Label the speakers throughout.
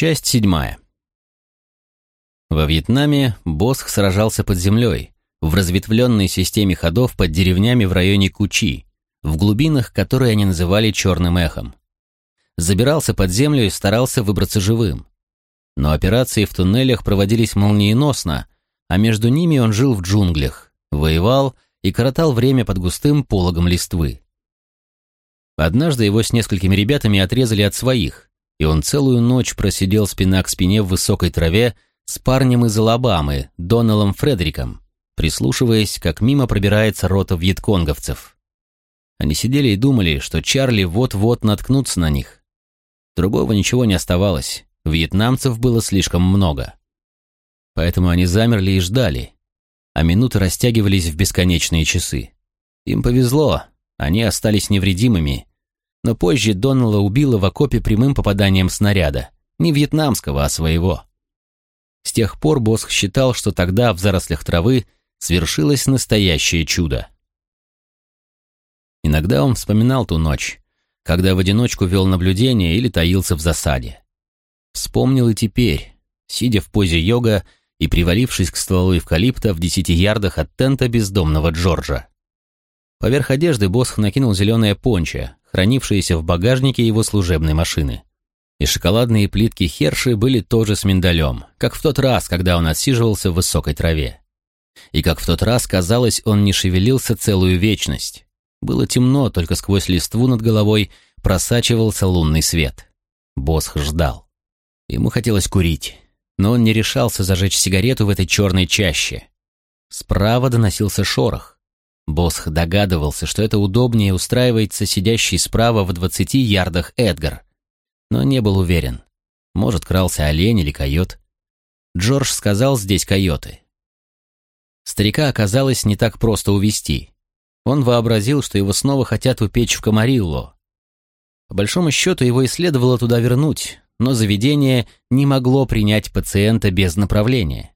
Speaker 1: Часть седьмая. Во Вьетнаме Босх сражался под землей, в разветвленной системе ходов под деревнями в районе Кучи, в глубинах, которые они называли «черным эхом». Забирался под землю и старался выбраться живым. Но операции в туннелях проводились молниеносно, а между ними он жил в джунглях, воевал и коротал время под густым пологом листвы. Однажды его с несколькими ребятами отрезали от своих, и он целую ночь просидел спина к спине в высокой траве с парнем из Алабамы, Доналом Фредериком, прислушиваясь, как мимо пробирается рота вьетконговцев. Они сидели и думали, что Чарли вот-вот наткнутся на них. Другого ничего не оставалось, вьетнамцев было слишком много. Поэтому они замерли и ждали, а минуты растягивались в бесконечные часы. Им повезло, они остались невредимыми, но позже Доннелла убило в окопе прямым попаданием снаряда. Не вьетнамского, а своего. С тех пор Босх считал, что тогда в зарослях травы свершилось настоящее чудо. Иногда он вспоминал ту ночь, когда в одиночку вел наблюдение или таился в засаде. Вспомнил и теперь, сидя в позе йога и привалившись к стволу эвкалипта в десяти ярдах от тента бездомного Джорджа. Поверх одежды Босх накинул зеленое пончо, хранившиеся в багажнике его служебной машины. И шоколадные плитки Херши были тоже с миндалем, как в тот раз, когда он отсиживался в высокой траве. И как в тот раз, казалось, он не шевелился целую вечность. Было темно, только сквозь листву над головой просачивался лунный свет. Босх ждал. Ему хотелось курить, но он не решался зажечь сигарету в этой черной чаще. Справа доносился шорох. Босх догадывался, что это удобнее устраивается сидящий справа в двадцати ярдах Эдгар, но не был уверен. Может, крался олень или койот. Джордж сказал здесь койоты. Старика оказалось не так просто увести. Он вообразил, что его снова хотят упечь в Камарилло. По большому счету его и следовало туда вернуть, но заведение не могло принять пациента без направления.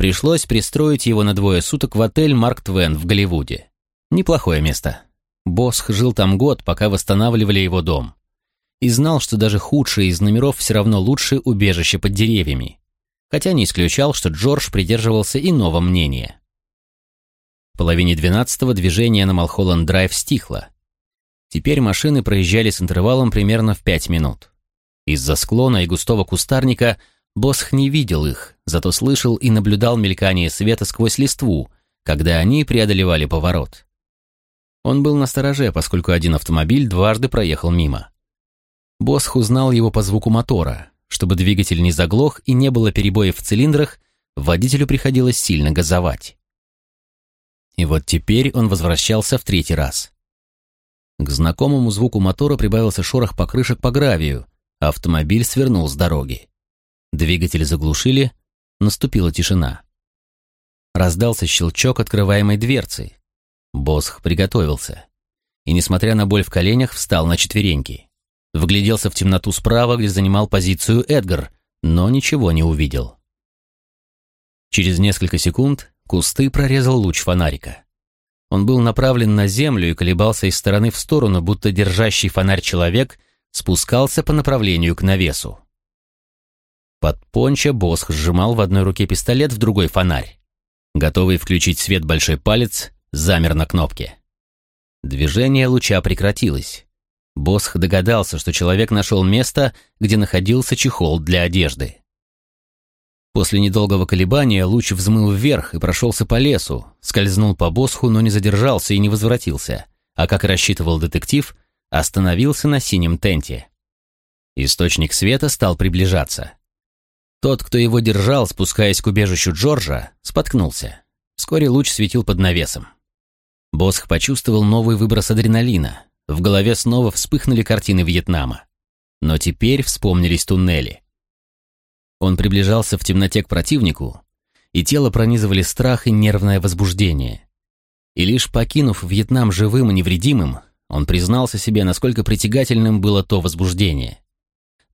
Speaker 1: Пришлось пристроить его на двое суток в отель «Марк Твен» в Голливуде. Неплохое место. Босх жил там год, пока восстанавливали его дом. И знал, что даже худшие из номеров все равно лучше убежище под деревьями. Хотя не исключал, что Джордж придерживался иного мнения. В половине двенадцатого движение на Малхолланд-драйв стихло. Теперь машины проезжали с интервалом примерно в пять минут. Из-за склона и густого кустарника Босх не видел их, зато слышал и наблюдал мелькание света сквозь листву, когда они преодолевали поворот. Он был на стороже, поскольку один автомобиль дважды проехал мимо. Босх узнал его по звуку мотора. Чтобы двигатель не заглох и не было перебоев в цилиндрах, водителю приходилось сильно газовать. И вот теперь он возвращался в третий раз. К знакомому звуку мотора прибавился шорох покрышек по гравию, автомобиль свернул с дороги. Двигатель заглушили, наступила тишина. Раздался щелчок открываемой дверцы. Босх приготовился. И, несмотря на боль в коленях, встал на четвереньки. Вгляделся в темноту справа, где занимал позицию Эдгар, но ничего не увидел. Через несколько секунд кусты прорезал луч фонарика. Он был направлен на землю и колебался из стороны в сторону, будто держащий фонарь человек спускался по направлению к навесу. Под пончо Босх сжимал в одной руке пистолет, в другой фонарь. Готовый включить свет большой палец, замер на кнопке. Движение луча прекратилось. Босх догадался, что человек нашел место, где находился чехол для одежды. После недолгого колебания луч взмыл вверх и прошелся по лесу, скользнул по Босху, но не задержался и не возвратился, а, как рассчитывал детектив, остановился на синем тенте. Источник света стал приближаться. Тот, кто его держал, спускаясь к убежищу Джорджа, споткнулся. Вскоре луч светил под навесом. Босх почувствовал новый выброс адреналина. В голове снова вспыхнули картины Вьетнама. Но теперь вспомнились туннели. Он приближался в темноте к противнику, и тело пронизывали страх и нервное возбуждение. И лишь покинув Вьетнам живым и невредимым, он признался себе, насколько притягательным было то возбуждение.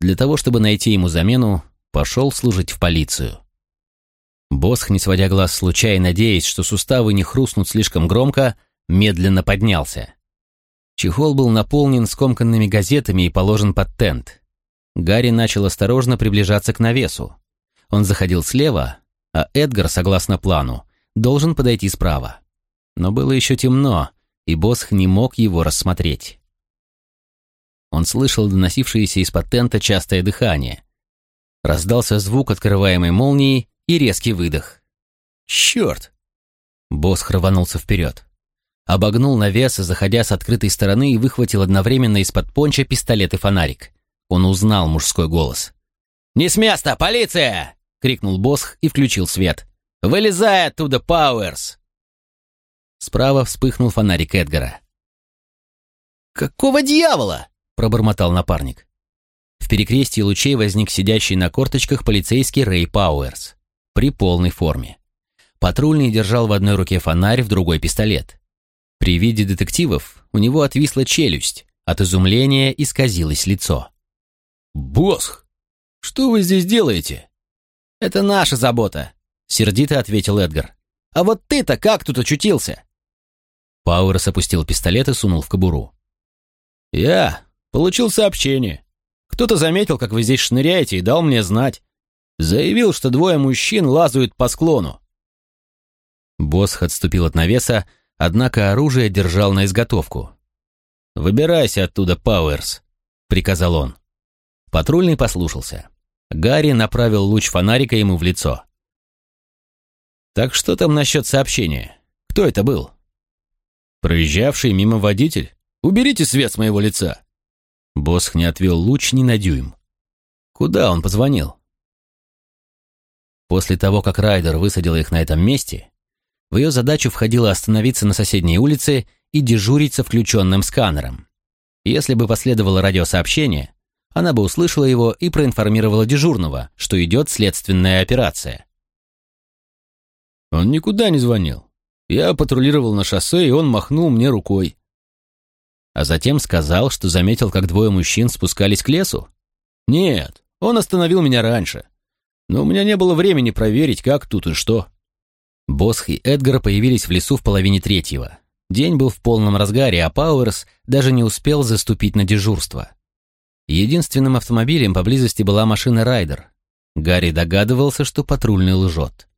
Speaker 1: Для того, чтобы найти ему замену, пошел служить в полицию. Босх, не сводя глаз с луча и надеясь, что суставы не хрустнут слишком громко, медленно поднялся. Чехол был наполнен скомканными газетами и положен под тент. Гарри начал осторожно приближаться к навесу. Он заходил слева, а Эдгар, согласно плану, должен подойти справа. Но было еще темно, и Босх не мог его рассмотреть. Он слышал доносившееся из-под тента частое дыхание. Раздался звук открываемой молнии и резкий выдох. «Черт!» Босх рванулся вперед. Обогнул навес, заходя с открытой стороны и выхватил одновременно из-под понча пистолет и фонарик. Он узнал мужской голос. «Не с места! Полиция!» — крикнул Босх и включил свет. «Вылезай оттуда, Пауэрс!» Справа вспыхнул фонарик Эдгара. «Какого дьявола?» — пробормотал напарник. В перекрестии лучей возник сидящий на корточках полицейский Рэй Пауэрс при полной форме. Патрульный держал в одной руке фонарь, в другой пистолет. При виде детективов у него отвисла челюсть, от изумления исказилось лицо.
Speaker 2: «Босх, что вы здесь делаете?»
Speaker 1: «Это наша забота», — сердито ответил Эдгар. «А вот ты-то как тут очутился?» Пауэрс опустил пистолет и сунул в кобуру.
Speaker 2: «Я получил сообщение. Кто-то заметил, как вы здесь шныряете, и дал мне знать. Заявил, что двое мужчин лазают по склону».
Speaker 1: Босх отступил от навеса, однако оружие держал на изготовку.
Speaker 2: «Выбирайся оттуда, Пауэрс», — приказал он.
Speaker 1: Патрульный послушался. Гарри направил луч фонарика ему в лицо.
Speaker 2: «Так что там насчет сообщения? Кто это был?»
Speaker 1: «Проезжавший мимо водитель? Уберите свет с моего лица!» Босх не отвел луч ни на дюйм. «Куда он позвонил?» После того, как Райдер высадил их на этом месте, в ее задачу входило остановиться на соседней улице и дежурить со включенным сканером. Если бы последовало радиосообщение, она бы услышала его и проинформировала дежурного, что идет следственная операция.
Speaker 2: Он никуда не звонил. Я патрулировал на шоссе, и он махнул мне рукой.
Speaker 1: А затем сказал, что заметил, как двое мужчин спускались к лесу?
Speaker 2: Нет, он остановил меня раньше. Но у меня не было времени проверить, как тут и что.
Speaker 1: Босх и Эдгар появились в лесу в половине третьего. День был в полном разгаре, а Пауэрс даже не успел заступить на дежурство. Единственным автомобилем поблизости была машина Райдер. Гарри догадывался, что патрульный лжет.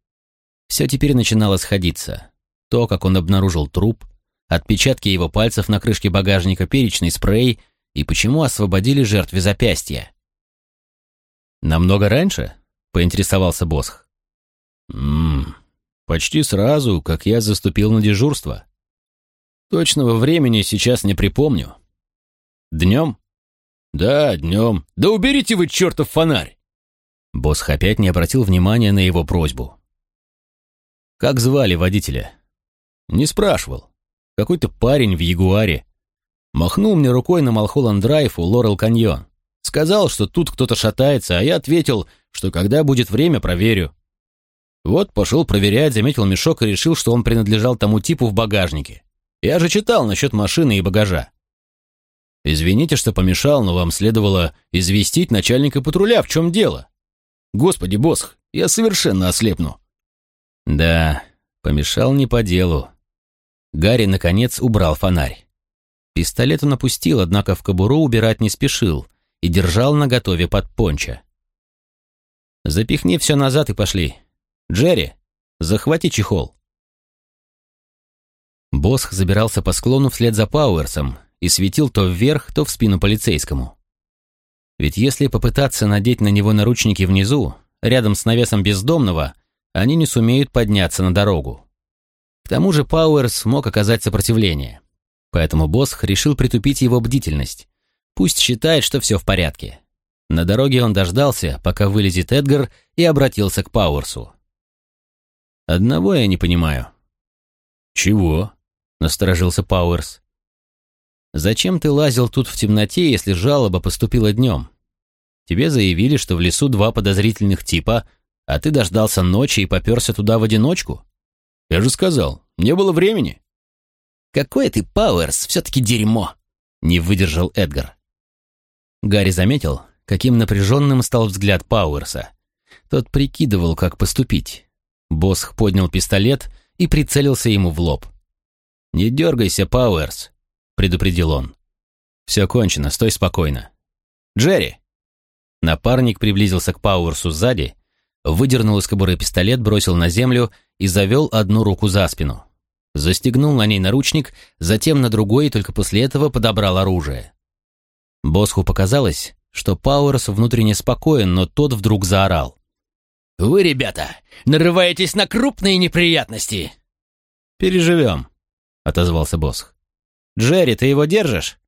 Speaker 1: Все теперь начинало сходиться. То, как он обнаружил труп, отпечатки его пальцев на крышке багажника, перечный спрей и почему освободили жертве запястья.
Speaker 2: «Намного раньше?» — поинтересовался Босх.
Speaker 1: «Ммм, почти сразу, как я заступил на дежурство.
Speaker 2: Точного времени сейчас не припомню.
Speaker 1: Днем?»
Speaker 2: «Да, днем. Да уберите вы чертов фонарь!»
Speaker 1: Босх опять не обратил внимания на его просьбу. «Как звали водителя?»
Speaker 2: «Не спрашивал.
Speaker 1: Какой-то парень в Ягуаре. Махнул мне рукой на Малхолланд-драйв у Лорел-каньон. Сказал, что тут кто-то шатается, а я ответил, что когда будет время, проверю. Вот пошел проверять, заметил мешок и решил, что он принадлежал тому типу в багажнике. Я же читал насчет машины и багажа. Извините, что помешал, но вам следовало известить начальника патруля, в чем дело.
Speaker 2: Господи, Босх, я совершенно ослепну.
Speaker 1: Да, помешал не по делу. Гарри, наконец, убрал фонарь. Пистолет он опустил, однако в кобуру убирать не спешил и держал наготове под понча. «Запихни все назад и пошли. Джерри, захвати чехол». Босх забирался по склону вслед за Пауэрсом, и светил то вверх, то в спину полицейскому. Ведь если попытаться надеть на него наручники внизу, рядом с навесом бездомного, они не сумеют подняться на дорогу. К тому же Пауэрс мог оказать сопротивление. Поэтому Босх решил притупить его бдительность. Пусть считает, что все в порядке. На дороге он дождался, пока вылезет Эдгар, и обратился к Пауэрсу. «Одного я не понимаю».
Speaker 2: «Чего?»
Speaker 1: — насторожился Пауэрс. Зачем ты лазил тут в темноте, если жалоба поступила днем? Тебе заявили, что в лесу два подозрительных типа, а ты дождался ночи и поперся туда в одиночку?
Speaker 2: Я же сказал, не было времени.
Speaker 1: Какой ты, Пауэрс, все-таки дерьмо! Не выдержал Эдгар. Гарри заметил, каким напряженным стал взгляд Пауэрса. Тот прикидывал, как поступить. Босх поднял пистолет и прицелился ему в лоб. «Не дергайся, Пауэрс предупредил он. «Все кончено, стой спокойно. Джерри!» Напарник приблизился к Пауэрсу сзади, выдернул из кобуры пистолет, бросил на землю и завел одну руку за спину. Застегнул на ней наручник, затем на другой и только после этого подобрал оружие. Босху показалось, что Пауэрс внутренне спокоен, но тот вдруг заорал. «Вы, ребята, нарываетесь на крупные неприятности!» «Переживем», — отозвался Босх. «Джерри, ты его держишь?»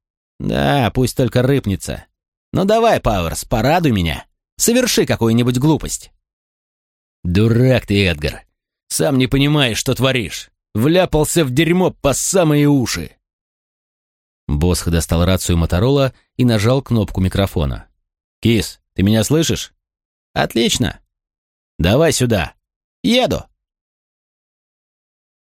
Speaker 1: «Да, пусть только рыпнется. Ну давай, Пауэрс, порадуй меня. Соверши какую-нибудь глупость». «Дурак ты, Эдгар. Сам не понимаешь, что творишь. Вляпался в дерьмо по самые уши». Босх достал рацию Моторола и нажал кнопку микрофона. «Кис, ты меня слышишь?» «Отлично. Давай сюда. Еду».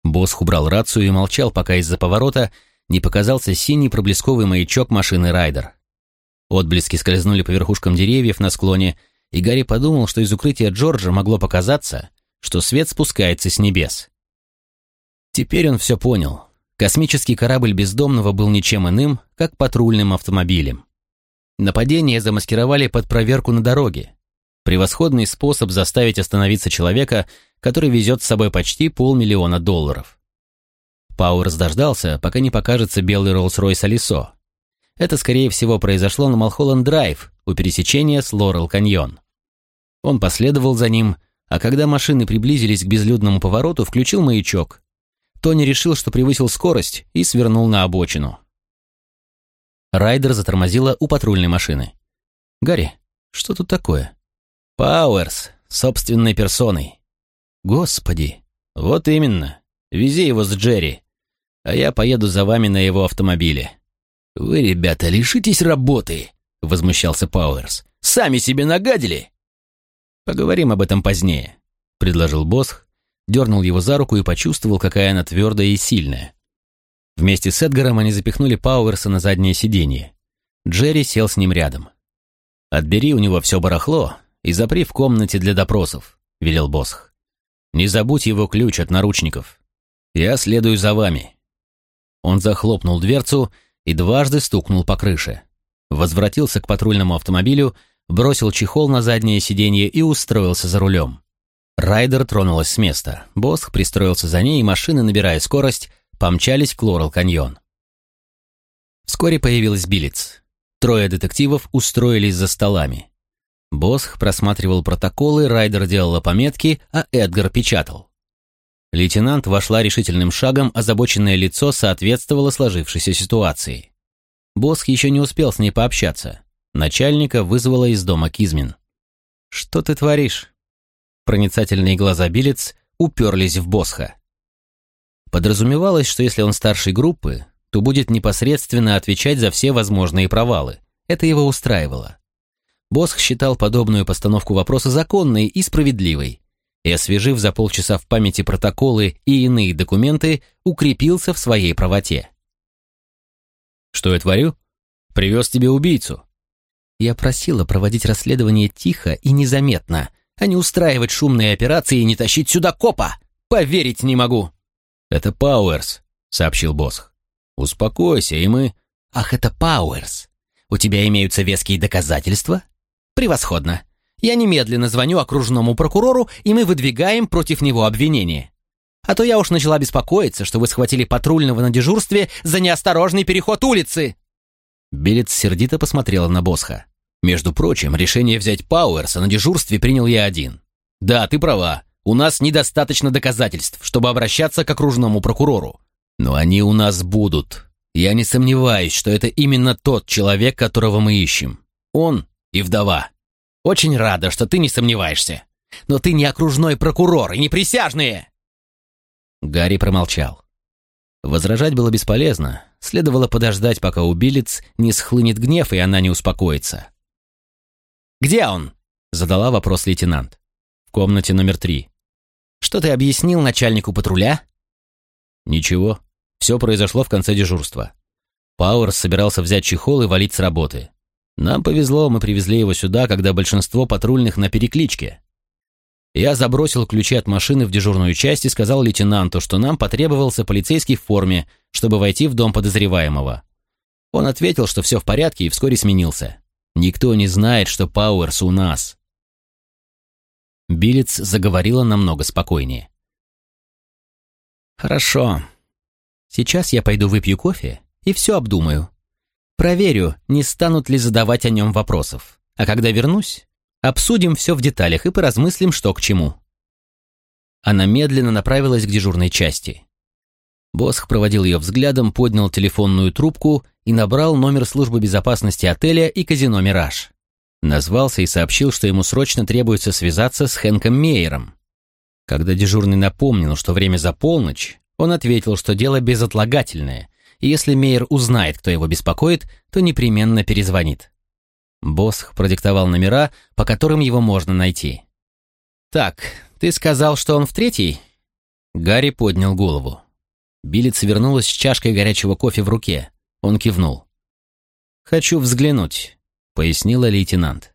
Speaker 1: Босх убрал рацию и молчал, пока из-за поворота не показался синий проблесковый маячок машины «Райдер». Отблески скользнули по верхушкам деревьев на склоне, и Гарри подумал, что из укрытия Джорджа могло показаться, что свет спускается с небес. Теперь он все понял. Космический корабль бездомного был ничем иным, как патрульным автомобилем. Нападение замаскировали под проверку на дороге. Превосходный способ заставить остановиться человека, который везет с собой почти полмиллиона долларов. Пауэрс дождался, пока не покажется белый Роллс-Ройс Алисо. Это, скорее всего, произошло на Малхолланд-Драйв у пересечения с Лорел-Каньон. Он последовал за ним, а когда машины приблизились к безлюдному повороту, включил маячок. Тони решил, что превысил скорость и свернул на обочину. Райдер затормозила у патрульной машины. «Гарри, что тут такое?» «Пауэрс, собственной персоной». «Господи!» «Вот именно. Вези его с Джерри а я поеду за вами на его автомобиле». «Вы, ребята, лишитесь работы», — возмущался Пауэрс. «Сами себе нагадили». «Поговорим об этом позднее», — предложил Босх, дернул его за руку и почувствовал, какая она твердая и сильная. Вместе с Эдгаром они запихнули Пауэрса на заднее сиденье. Джерри сел с ним рядом. «Отбери у него все барахло и запри в комнате для допросов», — велел Босх. «Не забудь его ключ от наручников. Я следую за вами. Он захлопнул дверцу и дважды стукнул по крыше. Возвратился к патрульному автомобилю, бросил чехол на заднее сиденье и устроился за рулем. Райдер тронулась с места. Босх пристроился за ней, и машины, набирая скорость, помчались к Лорел-каньон. Вскоре появилась Билец. Трое детективов устроились за столами. Босх просматривал протоколы, Райдер делала пометки, а Эдгар печатал. Лейтенант вошла решительным шагом, озабоченное лицо соответствовало сложившейся ситуации. Босх еще не успел с ней пообщаться. Начальника вызвала из дома Кизмин. «Что ты творишь?» Проницательные глаза Билец уперлись в Босха. Подразумевалось, что если он старший группы, то будет непосредственно отвечать за все возможные провалы. Это его устраивало. Босх считал подобную постановку вопроса законной и справедливой, и, освежив за полчаса в памяти протоколы и иные документы, укрепился в своей правоте. «Что я творю? Привез тебе убийцу». Я просила проводить расследование тихо и незаметно, а не устраивать шумные операции и не тащить сюда копа. Поверить не могу. «Это Пауэрс», — сообщил Босх. «Успокойся, и мы...» «Ах, это Пауэрс. У тебя имеются веские доказательства?» «Превосходно. Я немедленно звоню окружному прокурору, и мы выдвигаем против него обвинение. А то я уж начала беспокоиться, что вы схватили патрульного на дежурстве за неосторожный переход улицы». Билец сердито посмотрела на Босха. «Между прочим, решение взять Пауэрса на дежурстве принял я один. Да, ты права, у нас недостаточно доказательств, чтобы обращаться к окружному прокурору. Но они у нас будут. Я не сомневаюсь, что это именно тот человек, которого мы ищем. Он и вдова». Очень рада, что ты не сомневаешься. Но ты не окружной прокурор и не присяжные!» Гарри промолчал. Возражать было бесполезно. Следовало подождать, пока у не схлынет гнев, и она не успокоится. «Где он?» — задала вопрос лейтенант. «В комнате номер три». «Что ты объяснил начальнику патруля?» «Ничего. Все произошло в конце дежурства. Пауэрс собирался взять чехол и валить с работы. Нам повезло, мы привезли его сюда, когда большинство патрульных на перекличке. Я забросил ключи от машины в дежурную часть и сказал лейтенанту, что нам потребовался полицейский в форме, чтобы войти в дом подозреваемого. Он ответил, что все в порядке и вскоре сменился. Никто не знает, что Пауэрс у нас. Билец заговорила намного спокойнее.
Speaker 2: «Хорошо. Сейчас я пойду выпью кофе и все обдумаю. Проверю, не станут ли задавать о нем вопросов. А когда вернусь, обсудим все в деталях и поразмыслим, что к чему». Она медленно направилась к дежурной части. Босх проводил ее взглядом, поднял телефонную трубку и набрал номер службы безопасности отеля и казино «Мираж». Назвался и сообщил, что ему срочно требуется связаться с Хэнком Мейером. Когда дежурный напомнил, что время за полночь, он ответил, что дело безотлагательное, и если Мейер узнает, кто его беспокоит, то непременно перезвонит. Босх продиктовал номера, по которым его можно найти. «Так, ты сказал, что он в третий?» Гарри поднял голову. Билец вернулась с чашкой горячего кофе в руке. Он кивнул. «Хочу взглянуть», — пояснила лейтенант.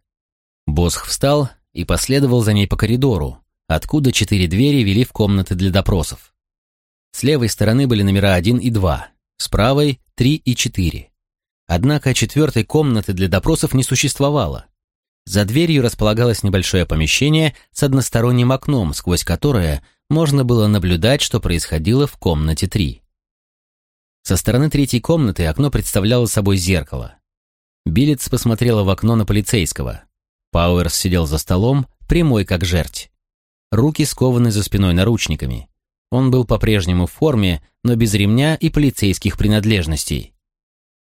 Speaker 2: Босх встал и последовал за ней по коридору, откуда четыре двери вели в комнаты для допросов. С левой стороны были номера один и два, с правой — три и четыре. Однако четвертой комнаты для допросов не существовало. За дверью располагалось небольшое помещение с односторонним окном, сквозь которое можно было наблюдать, что происходило в комнате 3. Со стороны третьей комнаты окно представляло собой зеркало. Билец посмотрела в окно на полицейского. Пауэрс сидел за столом, прямой как жерть. Руки скованы за спиной наручниками. Он был по-прежнему в форме, но без ремня и полицейских принадлежностей.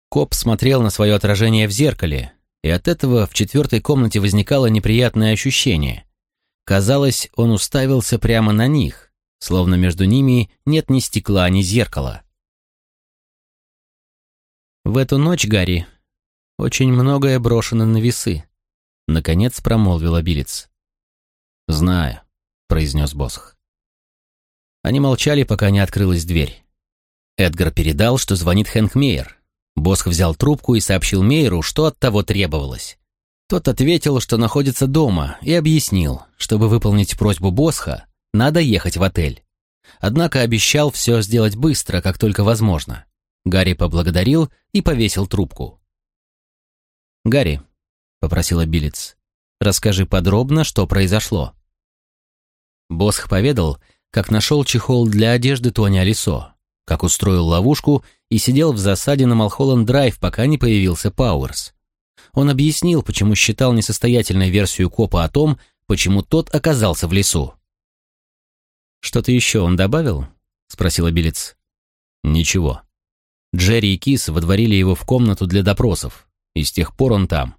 Speaker 2: Коп смотрел на свое отражение в зеркале, и от этого в четвертой комнате возникало неприятное ощущение. Казалось, он уставился прямо на них, словно между ними нет ни стекла, ни зеркала. В эту ночь, Гарри, очень многое брошено на весы, наконец промолвил Билец.
Speaker 1: Знаю, произнес Босх.
Speaker 2: Они молчали, пока не открылась дверь. Эдгар передал, что звонит Хэнк Мейер. Босх взял трубку и сообщил Мейеру, что от того требовалось. Тот ответил, что находится дома, и объяснил, чтобы выполнить просьбу Босха, надо ехать в отель. Однако обещал все сделать быстро, как только возможно. Гарри поблагодарил и повесил трубку. «Гарри», — попросила Билец, — «расскажи подробно, что произошло». Босх поведал, как нашел чехол для одежды Тони Алисо, как устроил ловушку и сидел в засаде на Малхолланд-драйв, пока не появился Пауэрс. Он объяснил, почему считал несостоятельной версию копа о том, почему тот оказался в лесу. «Что-то еще он добавил?» — спросила Билец. «Ничего. Джерри и Кис водворили его в комнату для допросов, и с тех пор он там.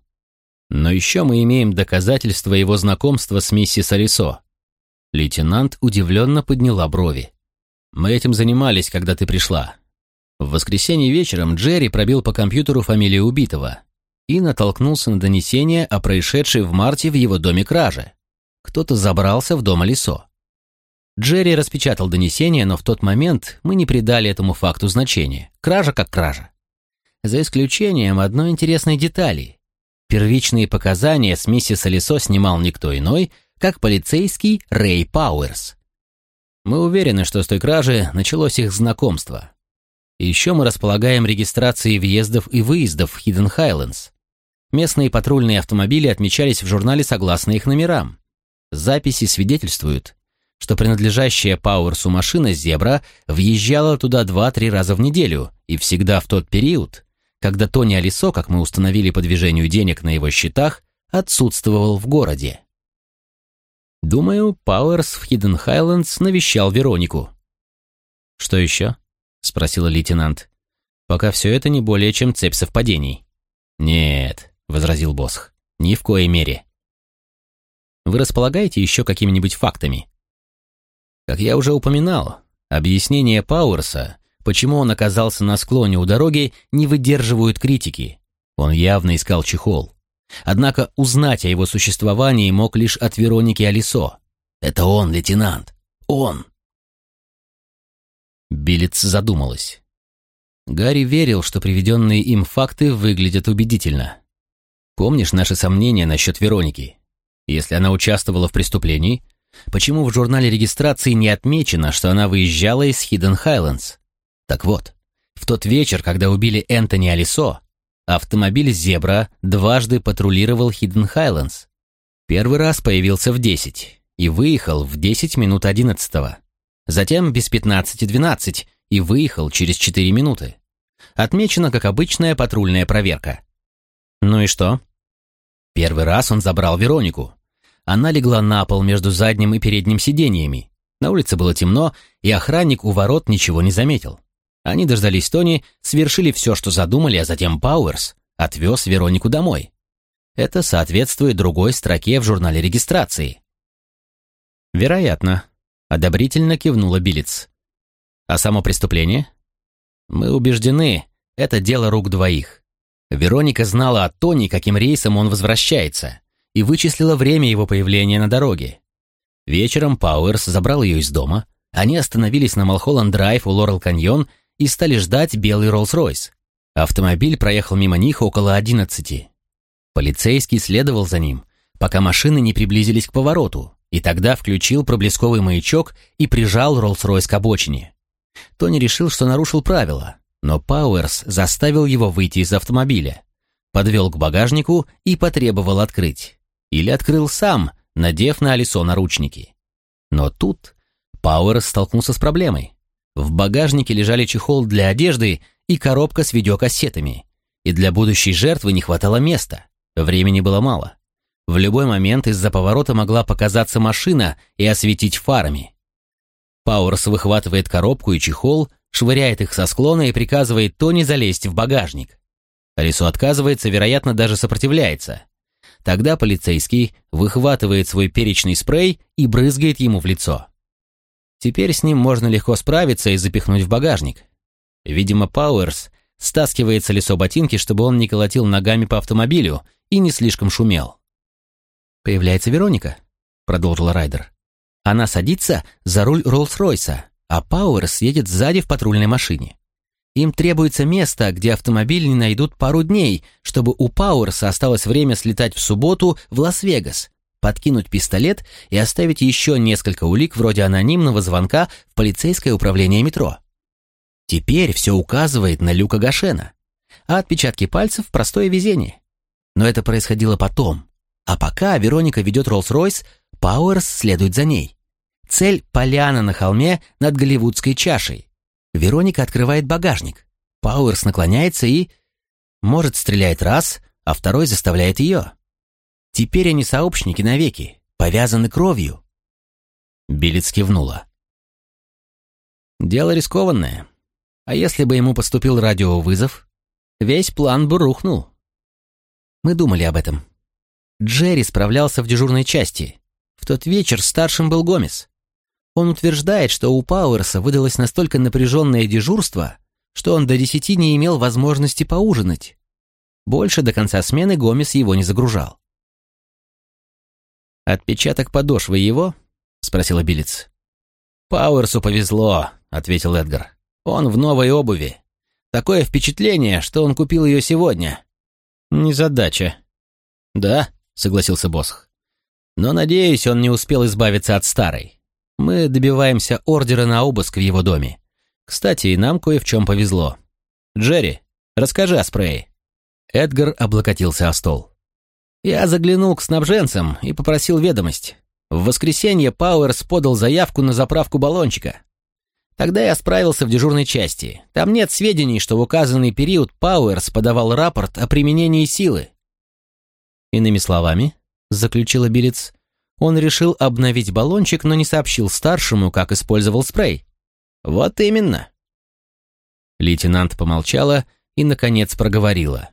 Speaker 2: Но еще мы имеем доказательства его знакомства с миссис Алисо». Лейтенант удивленно подняла брови. «Мы этим занимались, когда ты пришла. В воскресенье вечером Джерри пробил по компьютеру фамилию убитого, и натолкнулся на донесение о происшедшей в марте в его доме краже. Кто-то забрался в дом Алисо. Джерри распечатал донесение, но в тот момент мы не придали этому факту значения. Кража как кража. За исключением одной интересной детали. Первичные показания с миссис Алисо снимал никто иной, как полицейский Рэй Пауэрс. Мы уверены, что с той кражи началось их знакомство. еще мы располагаем регистрацией въездов и выездов в Хидден Хайлендс. Местные патрульные автомобили отмечались в журнале согласно их номерам. Записи свидетельствуют, что принадлежащая Пауэрсу машина «Зебра» въезжала туда два-три раза в неделю, и всегда в тот период, когда Тони Алисо, как мы установили по движению денег на его счетах, отсутствовал в городе. Думаю, Пауэрс в Хидден Хайлендс навещал Веронику. «Что еще?» — спросила лейтенант. «Пока все это не более чем цепь совпадений». «Нет, — возразил Босх. «Ни в коей мере». «Вы располагаете еще какими-нибудь фактами?» Как я уже упоминал, объяснение Пауэрса, почему он оказался на склоне у дороги, не выдерживают критики. Он явно искал чехол. Однако узнать о его существовании мог лишь от Вероники Алисо. Это он, лейтенант. Он. Билец задумалась. Гарри верил, что приведенные им факты выглядят убедительно. Помнишь наши сомнения насчет Вероники? Если она участвовала в преступлении, почему в журнале регистрации не отмечено, что она выезжала из Хидден Хайлендс? Так вот, в тот вечер, когда убили Энтони Алисо,
Speaker 1: автомобиль «Зебра» дважды патрулировал Хидден Хайлендс. Первый раз появился в 10 и выехал в 10 минут 11 -го. Затем без 15.12 и выехал через 4 минуты. Отмечено как обычная патрульная проверка. Ну и что? Первый раз он забрал Веронику. Она легла на пол между задним и передним сиденьями. На улице было темно, и охранник у ворот ничего не заметил. Они дождались Тони, свершили все, что задумали, а затем Пауэрс отвез Веронику домой. Это соответствует другой строке в журнале регистрации. «Вероятно», — одобрительно кивнула Билец. «А само преступление?» «Мы убеждены, это дело рук двоих. Вероника знала от Тони, каким рейсом он возвращается, и вычислила время его появления на дороге. Вечером Пауэрс забрал ее из дома, они остановились на Малхолланд-драйв у Лорел-каньон и стали ждать белый Роллс-Ройс. Автомобиль проехал мимо них около одиннадцати. Полицейский следовал за ним, пока машины не приблизились к повороту, и тогда включил проблесковый маячок и прижал Роллс-Ройс к обочине. Тони решил, что нарушил правила, но Пауэрс заставил его выйти из автомобиля, подвел к багажнику и потребовал открыть. Или открыл сам, надев на Алисо наручники. Но тут Пауэрс столкнулся с проблемой. В багажнике лежали чехол для одежды и коробка с видеокассетами. И для будущей жертвы не хватало места. Времени было мало. В любой момент из-за поворота могла показаться машина и осветить фарами. Пауэрс выхватывает коробку и чехол, швыряет их со склона и приказывает Тони залезть в багажник. Алису отказывается, вероятно, даже сопротивляется. Тогда полицейский выхватывает свой перечный спрей и брызгает ему в лицо. Теперь с ним можно легко справиться и запихнуть в багажник. Видимо, Пауэрс стаскивает с Алисо ботинки, чтобы он не колотил ногами по автомобилю и не слишком шумел. «Появляется Вероника», — продолжила Райдер. «Она садится за руль Роллс-Ройса, а Пауэрс едет сзади в патрульной машине. Им требуется место, где автомобиль не найдут пару дней, чтобы у Пауэрса осталось время слетать в субботу в Лас-Вегас, подкинуть пистолет и оставить еще несколько улик вроде анонимного звонка в полицейское управление метро. Теперь все указывает на Люка Гашена, а отпечатки пальцев – простое везение. Но это происходило потом. А пока Вероника ведет Роллс-Ройс, Пауэрс следует за ней. Цель – поляна на холме над Голливудской чашей. Вероника открывает багажник. Пауэрс наклоняется и... Может, стреляет раз, а второй заставляет ее. Теперь они сообщники навеки, повязаны кровью. Билец кивнула. Дело рискованное. А если бы ему поступил радиовызов, весь план бы рухнул. Мы думали об этом. Джерри справлялся в дежурной части. В тот вечер старшим был Гомес. Он утверждает, что у Пауэрса выдалось настолько напряженное дежурство, что он до десяти не имел возможности поужинать. Больше до конца смены Гомес его не загружал. «Отпечаток подошвы его?» — спросила Билец. «Пауэрсу повезло», — ответил Эдгар. «Он в новой обуви. Такое впечатление, что он купил ее сегодня». «Незадача». «Да», — согласился Босх. «Но, надеюсь, он не успел избавиться от старой. Мы добиваемся ордера на обыск в его доме. Кстати, нам кое в чем повезло. Джерри, расскажи о спрее». Эдгар облокотился о стол. Я заглянул к снабженцам и попросил ведомость. В воскресенье Пауэрс подал заявку на заправку баллончика. Тогда я справился в дежурной части. Там нет сведений, что в указанный период Пауэрс подавал рапорт о применении силы. Иными словами, заключила Билец, он решил обновить баллончик, но не сообщил старшему, как использовал спрей. Вот именно. Лейтенант помолчала и, наконец, проговорила.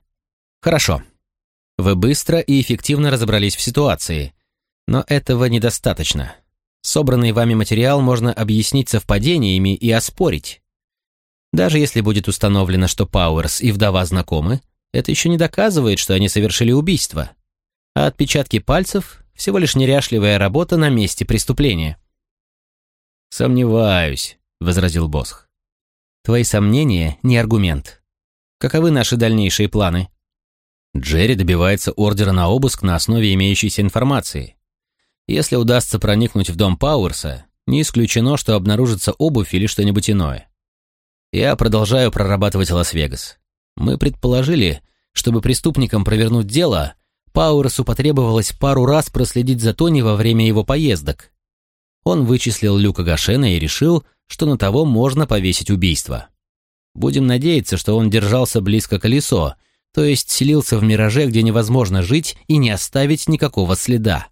Speaker 1: Хорошо. Вы быстро и эффективно разобрались в ситуации, но этого недостаточно. Собранный вами материал можно объяснить совпадениями и оспорить. Даже если будет установлено, что Пауэрс и вдова знакомы, это еще не доказывает, что они совершили убийство. А отпечатки пальцев – всего лишь неряшливая работа на месте преступления. «Сомневаюсь», – возразил Босх. «Твои сомнения – не аргумент. Каковы наши дальнейшие планы?» Джерри добивается ордера на обыск на основе имеющейся информации. Если удастся проникнуть в дом Пауэрса, не исключено, что обнаружится обувь или что-нибудь иное. Я продолжаю прорабатывать Лас-Вегас. Мы предположили,
Speaker 2: Чтобы преступникам провернуть дело, Пауэрсу потребовалось пару раз проследить за Тони во время его поездок. Он вычислил Люка Гашена и решил, что на того можно повесить убийство. Будем надеяться, что он держался близко к колесо, то есть селился в мираже, где невозможно жить и не оставить никакого следа.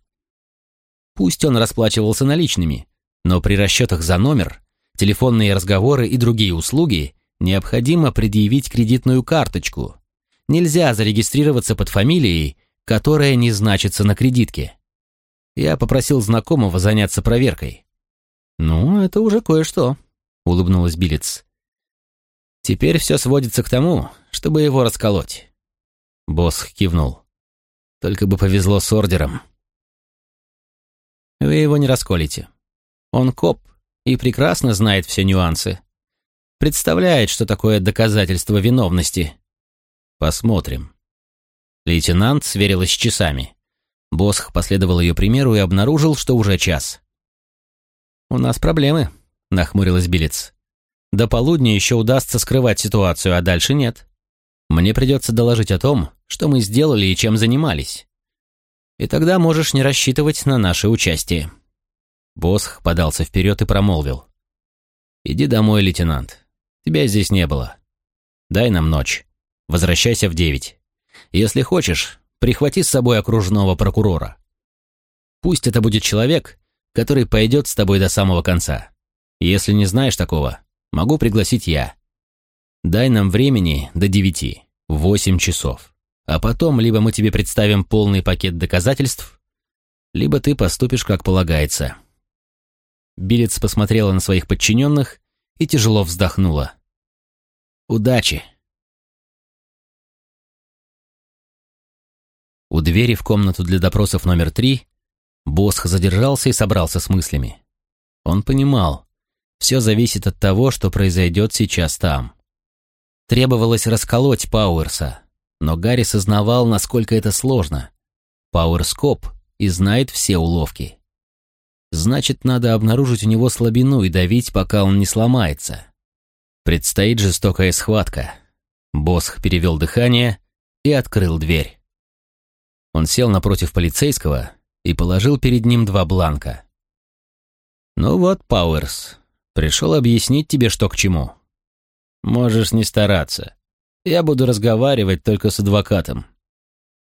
Speaker 2: Пусть он расплачивался наличными, но при расчетах за номер, телефонные разговоры и другие услуги необходимо предъявить кредитную карточку. Нельзя зарегистрироваться под фамилией, которая не значится на кредитке. Я попросил знакомого заняться проверкой. «Ну, это уже кое-что», — улыбнулась Билец. «Теперь все сводится к тому, чтобы его расколоть». Босс кивнул. «Только бы повезло с ордером». «Вы его не расколите. Он коп и прекрасно знает все нюансы. Представляет, что такое доказательство виновности. Посмотрим». Лейтенант сверилась с часами. Босх последовал ее примеру и обнаружил, что уже час. «У нас проблемы», — нахмурилась Билец. «До полудня еще удастся скрывать ситуацию, а дальше нет. Мне придется доложить о том, что мы сделали и чем занимались. И тогда можешь не рассчитывать на наше участие». Босх подался вперед и промолвил. «Иди домой, лейтенант. Тебя здесь не было. Дай нам ночь. Возвращайся в девять. Если хочешь, прихвати с собой окружного прокурора. Пусть это будет человек, который пойдет с тобой до самого конца. Если не знаешь такого, могу пригласить я. Дай нам времени до девяти, восемь часов. А потом либо мы тебе представим полный пакет доказательств, либо ты поступишь как полагается. Билец посмотрела на своих подчиненных и тяжело вздохнула. «Удачи!» У двери в комнату для допросов номер три Босх задержался и собрался с мыслями. Он понимал, все зависит от того, что произойдет сейчас там. Требовалось расколоть Пауэрса, но Гарри сознавал, насколько это сложно. Пауэрс коп и знает все уловки. Значит, надо обнаружить у него слабину и давить, пока он не сломается. Предстоит жестокая схватка. Босх перевел дыхание и открыл дверь. Он сел напротив полицейского и положил перед ним два бланка. «Ну вот, Пауэрс, пришел объяснить тебе, что к чему. Можешь не стараться. Я буду разговаривать только с адвокатом.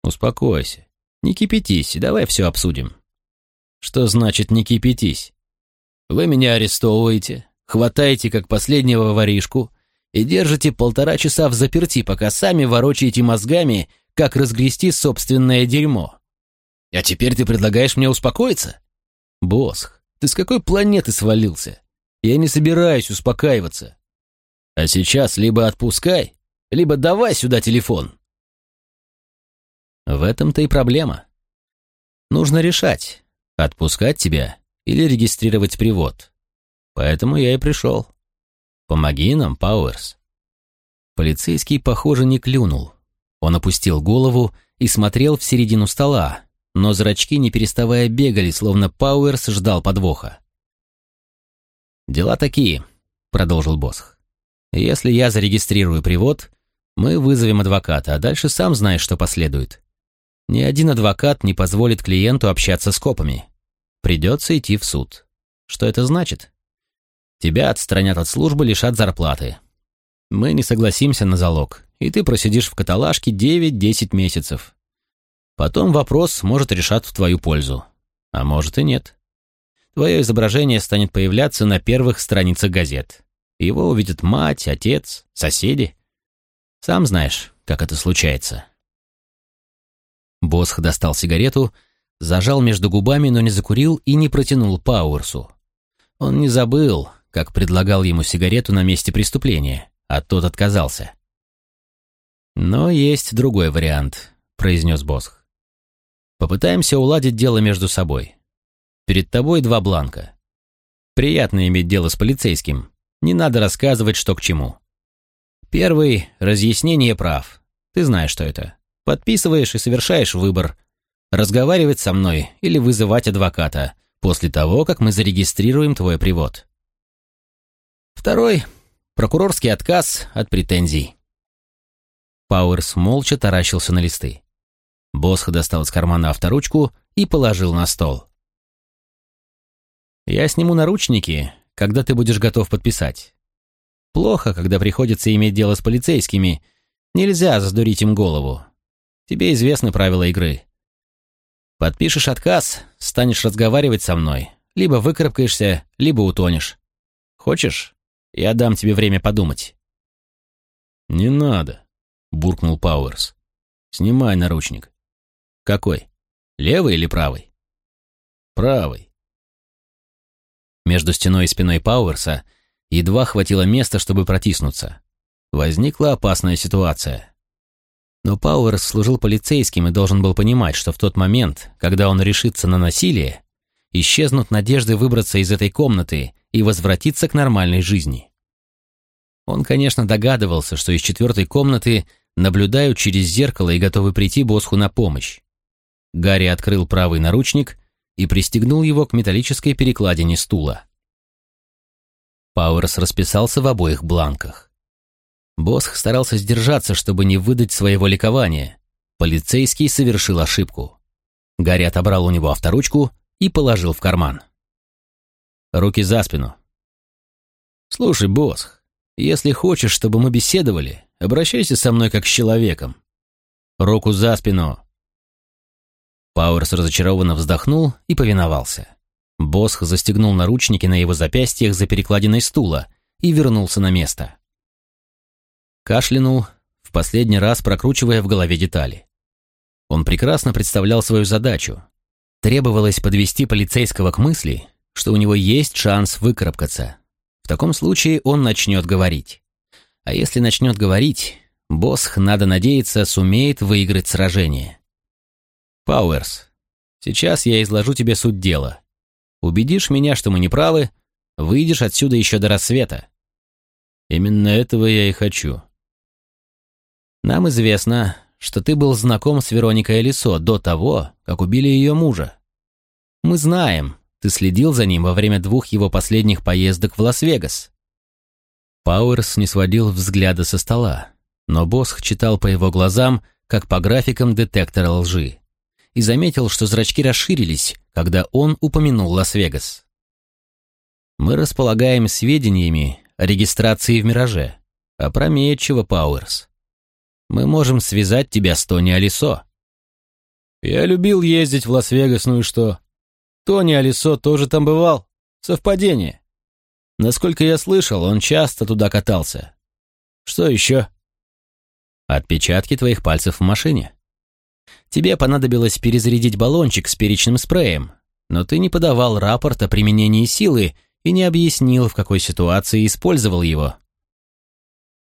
Speaker 2: Успокойся, не кипятись, давай все обсудим». «Что значит «не кипятись»? Вы меня арестовываете, хватаете как последнего воришку и держите полтора часа в заперти, пока сами ворочаете мозгами, как разгрести собственное дерьмо. А теперь ты предлагаешь мне успокоиться? Босх, ты с какой планеты свалился? Я не собираюсь успокаиваться. А сейчас либо отпускай, либо давай сюда телефон. В этом-то и проблема. Нужно решать, отпускать тебя или регистрировать привод. Поэтому я и пришел. Помоги нам, Пауэрс. Полицейский, похоже, не клюнул. Он опустил голову и смотрел в середину стола, но зрачки, не переставая, бегали, словно Пауэрс ждал подвоха. «Дела такие», — продолжил Босх. «Если я зарегистрирую привод, мы вызовем адвоката, а дальше сам знаешь, что последует. Ни один адвокат не позволит клиенту общаться с копами. Придется идти в суд. Что это значит? Тебя отстранят от службы, лишат зарплаты. Мы не согласимся на залог, и ты просидишь в каталажке 9-10 месяцев. Потом вопрос может решать в твою пользу. А может и нет. Твое изображение станет появляться на первых страницах газет. Его увидят мать, отец, соседи. Сам знаешь, как это случается. Босх достал сигарету, зажал между губами, но не закурил и не протянул Пауэрсу. Он не забыл, как предлагал ему сигарету на месте преступления, а тот отказался. «Но есть другой вариант», — произнес Босх. Попытаемся уладить дело между собой. Перед тобой два бланка. Приятно иметь дело с полицейским. Не надо рассказывать, что к чему. Первый — разъяснение прав. Ты знаешь, что это. Подписываешь и совершаешь выбор. Разговаривать со мной или вызывать адвоката после того, как мы зарегистрируем твой привод. Второй — прокурорский отказ от претензий. Пауэрс молча таращился на листы. Босх достал из кармана авторучку и положил на стол. «Я сниму наручники, когда ты будешь готов подписать. Плохо, когда приходится иметь дело с полицейскими. Нельзя задурить им голову. Тебе известны правила игры. Подпишешь отказ, станешь разговаривать со мной. Либо выкарабкаешься, либо утонешь. Хочешь? Я дам тебе время подумать».
Speaker 1: «Не надо», — буркнул Пауэрс. «Снимай наручник».
Speaker 2: «Какой? Левый или правый?»
Speaker 1: «Правый».
Speaker 2: Между стеной и спиной Пауэрса едва хватило места, чтобы протиснуться. Возникла опасная ситуация. Но Пауэрс служил полицейским и должен был понимать, что в тот момент, когда он решится на насилие, исчезнут надежды выбраться из этой комнаты и возвратиться к нормальной жизни. Он, конечно, догадывался, что из четвертой комнаты наблюдают через зеркало и готовы прийти Босху на помощь. Гарри открыл правый наручник и пристегнул его к металлической перекладине стула. Пауэрс расписался в обоих бланках. Босх старался сдержаться, чтобы не выдать своего ликования. Полицейский совершил ошибку. Гарри отобрал у него авторучку и положил в карман. Руки за спину. «Слушай, Босх, если хочешь, чтобы мы беседовали, обращайся со мной как с человеком. Руку за спину!» Пауэрс разочарованно вздохнул и повиновался. Босх застегнул наручники на его запястьях за перекладиной стула и вернулся на место. Кашлянул, в последний раз прокручивая в голове детали. Он прекрасно представлял свою задачу. Требовалось подвести полицейского к мысли, что у него есть шанс выкарабкаться. В таком случае он начнет говорить. А если начнет говорить, Босх, надо надеяться, сумеет выиграть сражение. Пауэрс, сейчас я изложу тебе суть дела. Убедишь меня, что мы не правы, выйдешь отсюда еще до рассвета.
Speaker 1: Именно этого я и хочу.
Speaker 2: Нам известно, что ты был знаком с Вероникой Элисо до того, как убили ее мужа. Мы знаем, ты следил за ним во время двух его последних поездок в Лас-Вегас. Пауэрс не сводил взгляда со стола, но Босх читал по его глазам, как по графикам детектора лжи и заметил, что зрачки расширились, когда он упомянул Лас-Вегас. «Мы располагаем сведениями о регистрации в «Мираже», опрометчиво, Пауэрс. Мы можем связать тебя с Тони Алисо».
Speaker 1: «Я любил ездить в Лас-Вегас, ну и что? Тони Алисо тоже там бывал. Совпадение. Насколько я слышал, он часто туда катался. Что еще?»
Speaker 2: «Отпечатки твоих пальцев в машине». Тебе понадобилось перезарядить баллончик с перечным спреем, но ты не подавал рапорт о применении силы и не объяснил, в какой ситуации использовал его.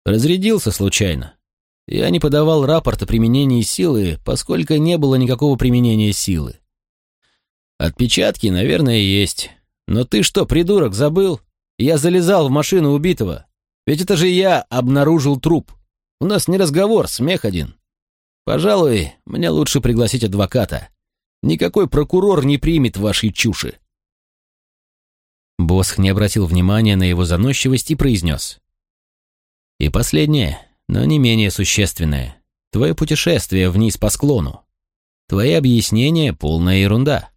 Speaker 1: Разрядился случайно. Я не подавал рапорт о применении силы, поскольку не было никакого применения силы. Отпечатки, наверное, есть. Но ты что, придурок, забыл? Я залезал в машину убитого. Ведь это же я обнаружил труп. У нас не разговор, смех один. Пожалуй, мне лучше пригласить адвоката. Никакой прокурор не примет вашей чуши.
Speaker 2: Босх не обратил внимания на его заносчивость и произнес. И последнее, но не менее существенное. Твое путешествие вниз по склону. Твои объяснения — полная ерунда.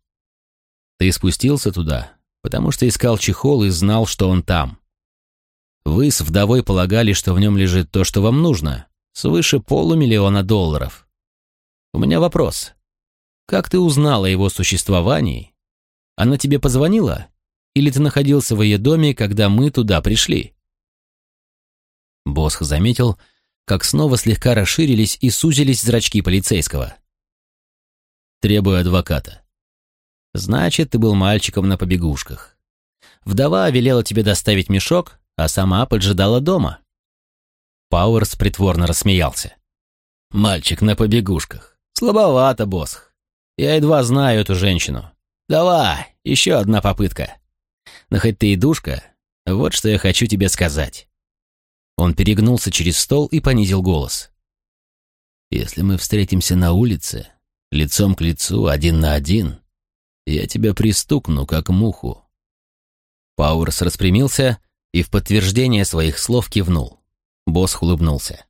Speaker 2: Ты спустился туда, потому что искал чехол и знал, что он там. Вы с вдовой полагали, что в нем лежит то, что вам нужно, свыше полумиллиона долларов. У меня вопрос. Как ты узнала о его существовании? Она тебе позвонила? Или ты находился в ее доме, когда мы туда пришли?» Босх заметил, как снова слегка расширились и сузились зрачки полицейского.
Speaker 1: «Требую адвоката».
Speaker 2: «Значит, ты был мальчиком на побегушках. Вдова велела тебе доставить мешок, а сама поджидала дома. Пауэрс притворно рассмеялся. «Мальчик на побегушках. Слабовато, босс. Я едва знаю эту женщину. Давай, еще одна попытка. Но хоть ты и душка, вот что я хочу тебе сказать». Он перегнулся через стол и понизил голос. «Если мы встретимся на улице, лицом к лицу, один на один, я тебя пристукну, как муху». Пауэрс распрямился и в подтверждение своих слов кивнул. Босс улыбнулся.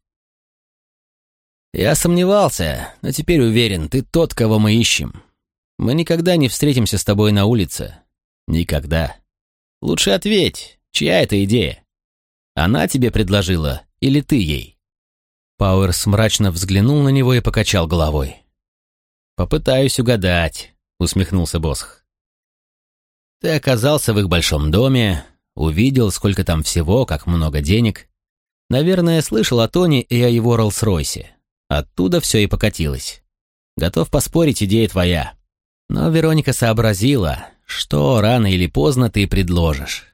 Speaker 1: «Я сомневался, но теперь уверен, ты тот, кого мы ищем. Мы никогда не встретимся с тобой на улице. Никогда. Лучше ответь, чья это идея? Она тебе предложила или ты ей?» Пауэрс мрачно взглянул на него и покачал головой. «Попытаюсь угадать», — усмехнулся Босх. «Ты оказался в их большом доме, увидел, сколько там всего, как много денег. Наверное, слышал о Тони и о его Роллс-Ройсе. Оттуда все и покатилось. Готов поспорить, идея твоя. Но Вероника сообразила, что рано или поздно ты предложишь.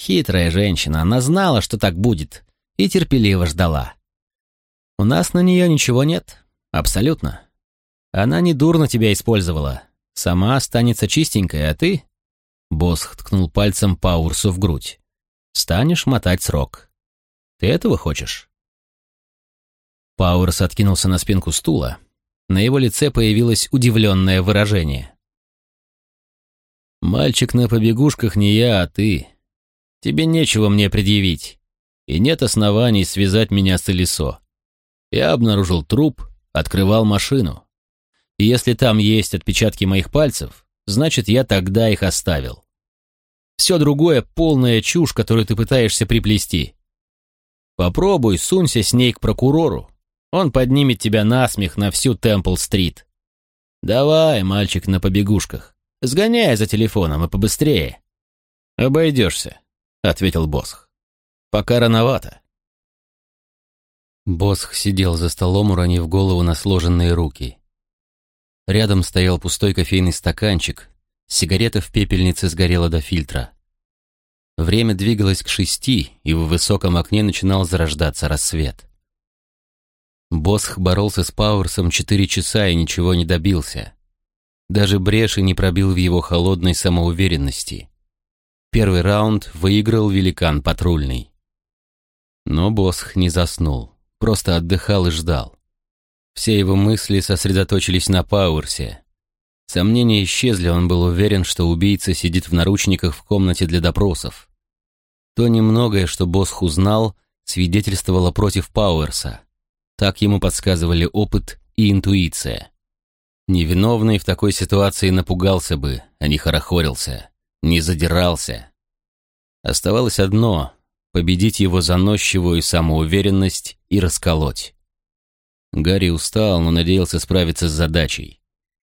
Speaker 1: Хитрая женщина, она знала, что так будет, и терпеливо ждала. У нас на нее ничего нет, абсолютно. Она недурно тебя использовала. Сама останется чистенькой, а ты...» Босх ткнул пальцем Паурсу в грудь. «Станешь мотать срок. Ты этого хочешь?» Пауэрс откинулся на спинку стула. На его лице появилось удивленное выражение. «Мальчик на побегушках не я, а ты. Тебе нечего мне предъявить, и нет оснований связать меня с Элисо. Я обнаружил труп, открывал машину. И если там есть отпечатки моих пальцев, значит, я тогда их оставил. Все другое — полная чушь, которую ты пытаешься приплести. Попробуй, сунься с ней к прокурору. Он поднимет тебя на смех на всю Темпл-стрит. Давай, мальчик на побегушках, сгоняй за телефоном и побыстрее. Обойдешься, — ответил Босх. Пока рановато. Босх сидел за столом, уронив голову на сложенные руки. Рядом стоял пустой кофейный стаканчик, сигарета в пепельнице сгорела до фильтра. Время двигалось к шести, и в высоком окне начинал зарождаться рассвет. Босх боролся с Пауэрсом четыре часа и ничего не добился. Даже бреши не пробил в его холодной самоуверенности. Первый раунд выиграл великан патрульный. Но Босх не заснул, просто отдыхал и ждал. Все его мысли сосредоточились на Пауэрсе. Сомнения исчезли, он был уверен, что убийца сидит в наручниках в комнате для допросов. То немногое, что Босх узнал, свидетельствовало против Пауэрса. Так ему подсказывали опыт и интуиция. Невиновный в такой ситуации напугался бы, а не хорохорился, не задирался. Оставалось одно — победить его заносчивую самоуверенность и расколоть. Гарри устал, но надеялся справиться с задачей.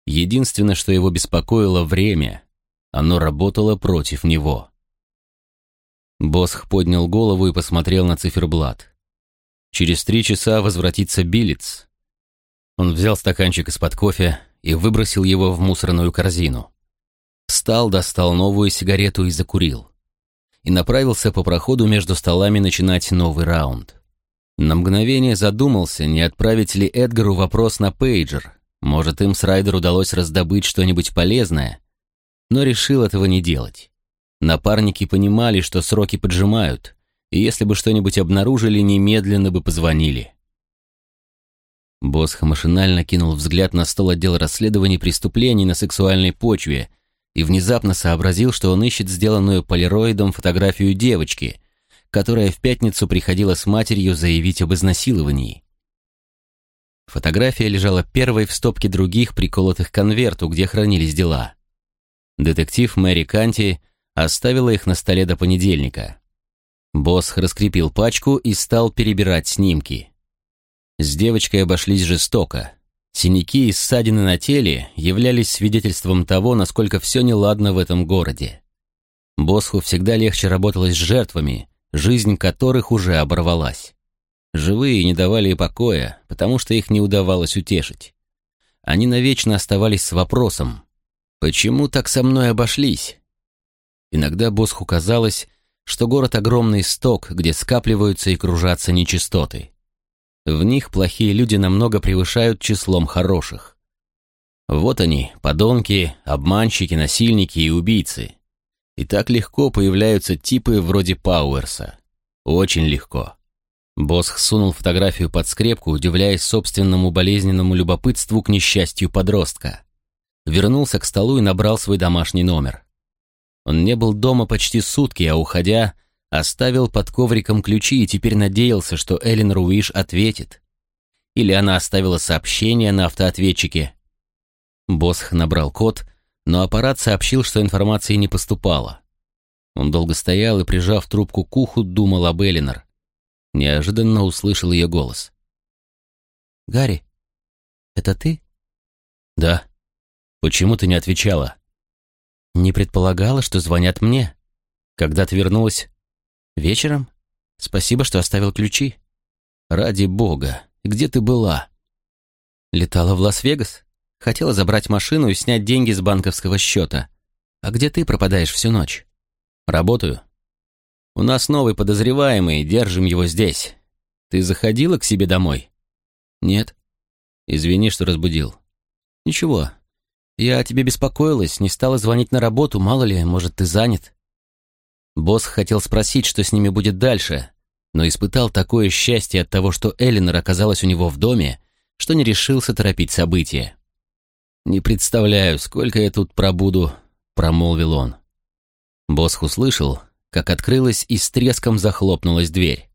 Speaker 1: Единственное, что его беспокоило — время. Оно работало против него. Босх поднял голову и посмотрел на циферблат. Через три часа возвратится Билец. Он взял стаканчик из-под кофе и выбросил его в мусорную корзину. Встал, достал новую сигарету и закурил. И направился по проходу между столами начинать новый раунд. На мгновение задумался, не отправить ли Эдгару вопрос на пейджер. Может, им с Райдер удалось раздобыть что-нибудь полезное, но решил этого не делать. Напарники понимали, что сроки поджимают, и если бы что-нибудь обнаружили, немедленно бы позвонили. Босх машинально кинул взгляд на стол отдела расследований преступлений на сексуальной почве и внезапно сообразил, что он ищет сделанную полироидом фотографию девочки, которая в пятницу приходила с матерью заявить об изнасиловании. Фотография лежала первой в стопке других, приколотых к конверту, где хранились дела. Детектив Мэри Канти оставила их на столе до понедельника. Босс раскрепил пачку и стал перебирать снимки. С девочкой обошлись жестоко. Синяки и ссадины на теле являлись свидетельством того, насколько все неладно в этом городе. Босху всегда легче работалось с жертвами, жизнь которых уже оборвалась. Живые не давали покоя, потому что их не удавалось утешить. Они навечно оставались с вопросом «Почему так со мной обошлись?» Иногда Босху казалось, что город — огромный сток, где скапливаются и кружатся нечистоты. В них плохие люди намного превышают числом хороших. Вот они, подонки, обманщики, насильники и убийцы. И так легко появляются типы вроде Пауэрса. Очень легко. Босх сунул фотографию под скрепку, удивляясь собственному болезненному любопытству к несчастью подростка. Вернулся к столу и набрал свой домашний номер. Он не был дома почти сутки, а уходя, оставил под ковриком ключи и теперь надеялся, что Эллен Руиш ответит.
Speaker 2: Или она оставила сообщение на автоответчике. Босх набрал код, но аппарат сообщил, что информации не поступало. Он долго стоял и, прижав трубку к уху, думал об Элинор. Неожиданно услышал ее голос. «Гарри, это ты?» «Да. Почему ты не отвечала?» «Не предполагала, что звонят мне. Когда ты вернулась?» «Вечером? Спасибо, что оставил ключи». «Ради бога, где ты была?» «Летала в Лас-Вегас. Хотела забрать машину и снять деньги с банковского счета. А где ты пропадаешь всю ночь?» «Работаю. У нас новый подозреваемый, держим его здесь. Ты заходила к себе домой?» «Нет». «Извини, что разбудил». «Ничего. Я о тебе беспокоилась, не стала звонить на работу, мало ли, может, ты занят». Босс хотел спросить, что с ними будет дальше, но испытал такое счастье от того, что Эллинор оказалась у него в доме, что не решился торопить события. «Не представляю, сколько я тут пробуду», — промолвил он. Босх услышал, как открылась и с треском захлопнулась дверь.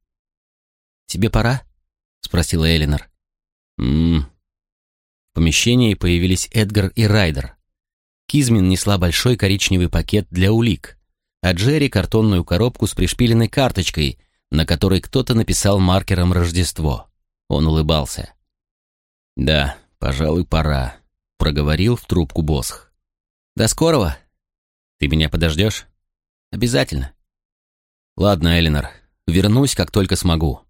Speaker 2: «Тебе пора?» — спросила Эллинор. «М-м». В помещении появились Эдгар и Райдер. Кизмин несла большой коричневый пакет для улик, а Джерри — картонную коробку с пришпиленной карточкой, на которой кто-то написал маркером «Рождество». Он улыбался. «Да, пожалуй, пора», — проговорил в трубку Босх. «До скорого. Ты меня подождешь?» «Обязательно». «Ладно, Элинор, вернусь, как только смогу».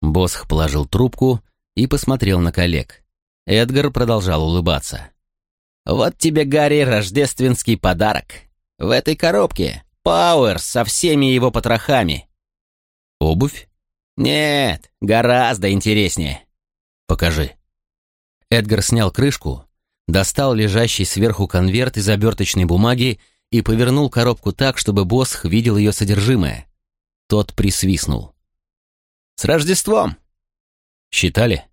Speaker 2: Босх положил трубку и посмотрел на коллег. Эдгар продолжал улыбаться. «Вот тебе, Гарри, рождественский подарок. В этой коробке Пауэрс со всеми его потрохами». «Обувь?» «Нет, гораздо интереснее». «Покажи». Эдгар снял крышку, достал лежащий сверху конверт из оберточной бумаги и повернул коробку так, чтобы Босх видел ее содержимое. Тот присвистнул. «С Рождеством!» «Считали?»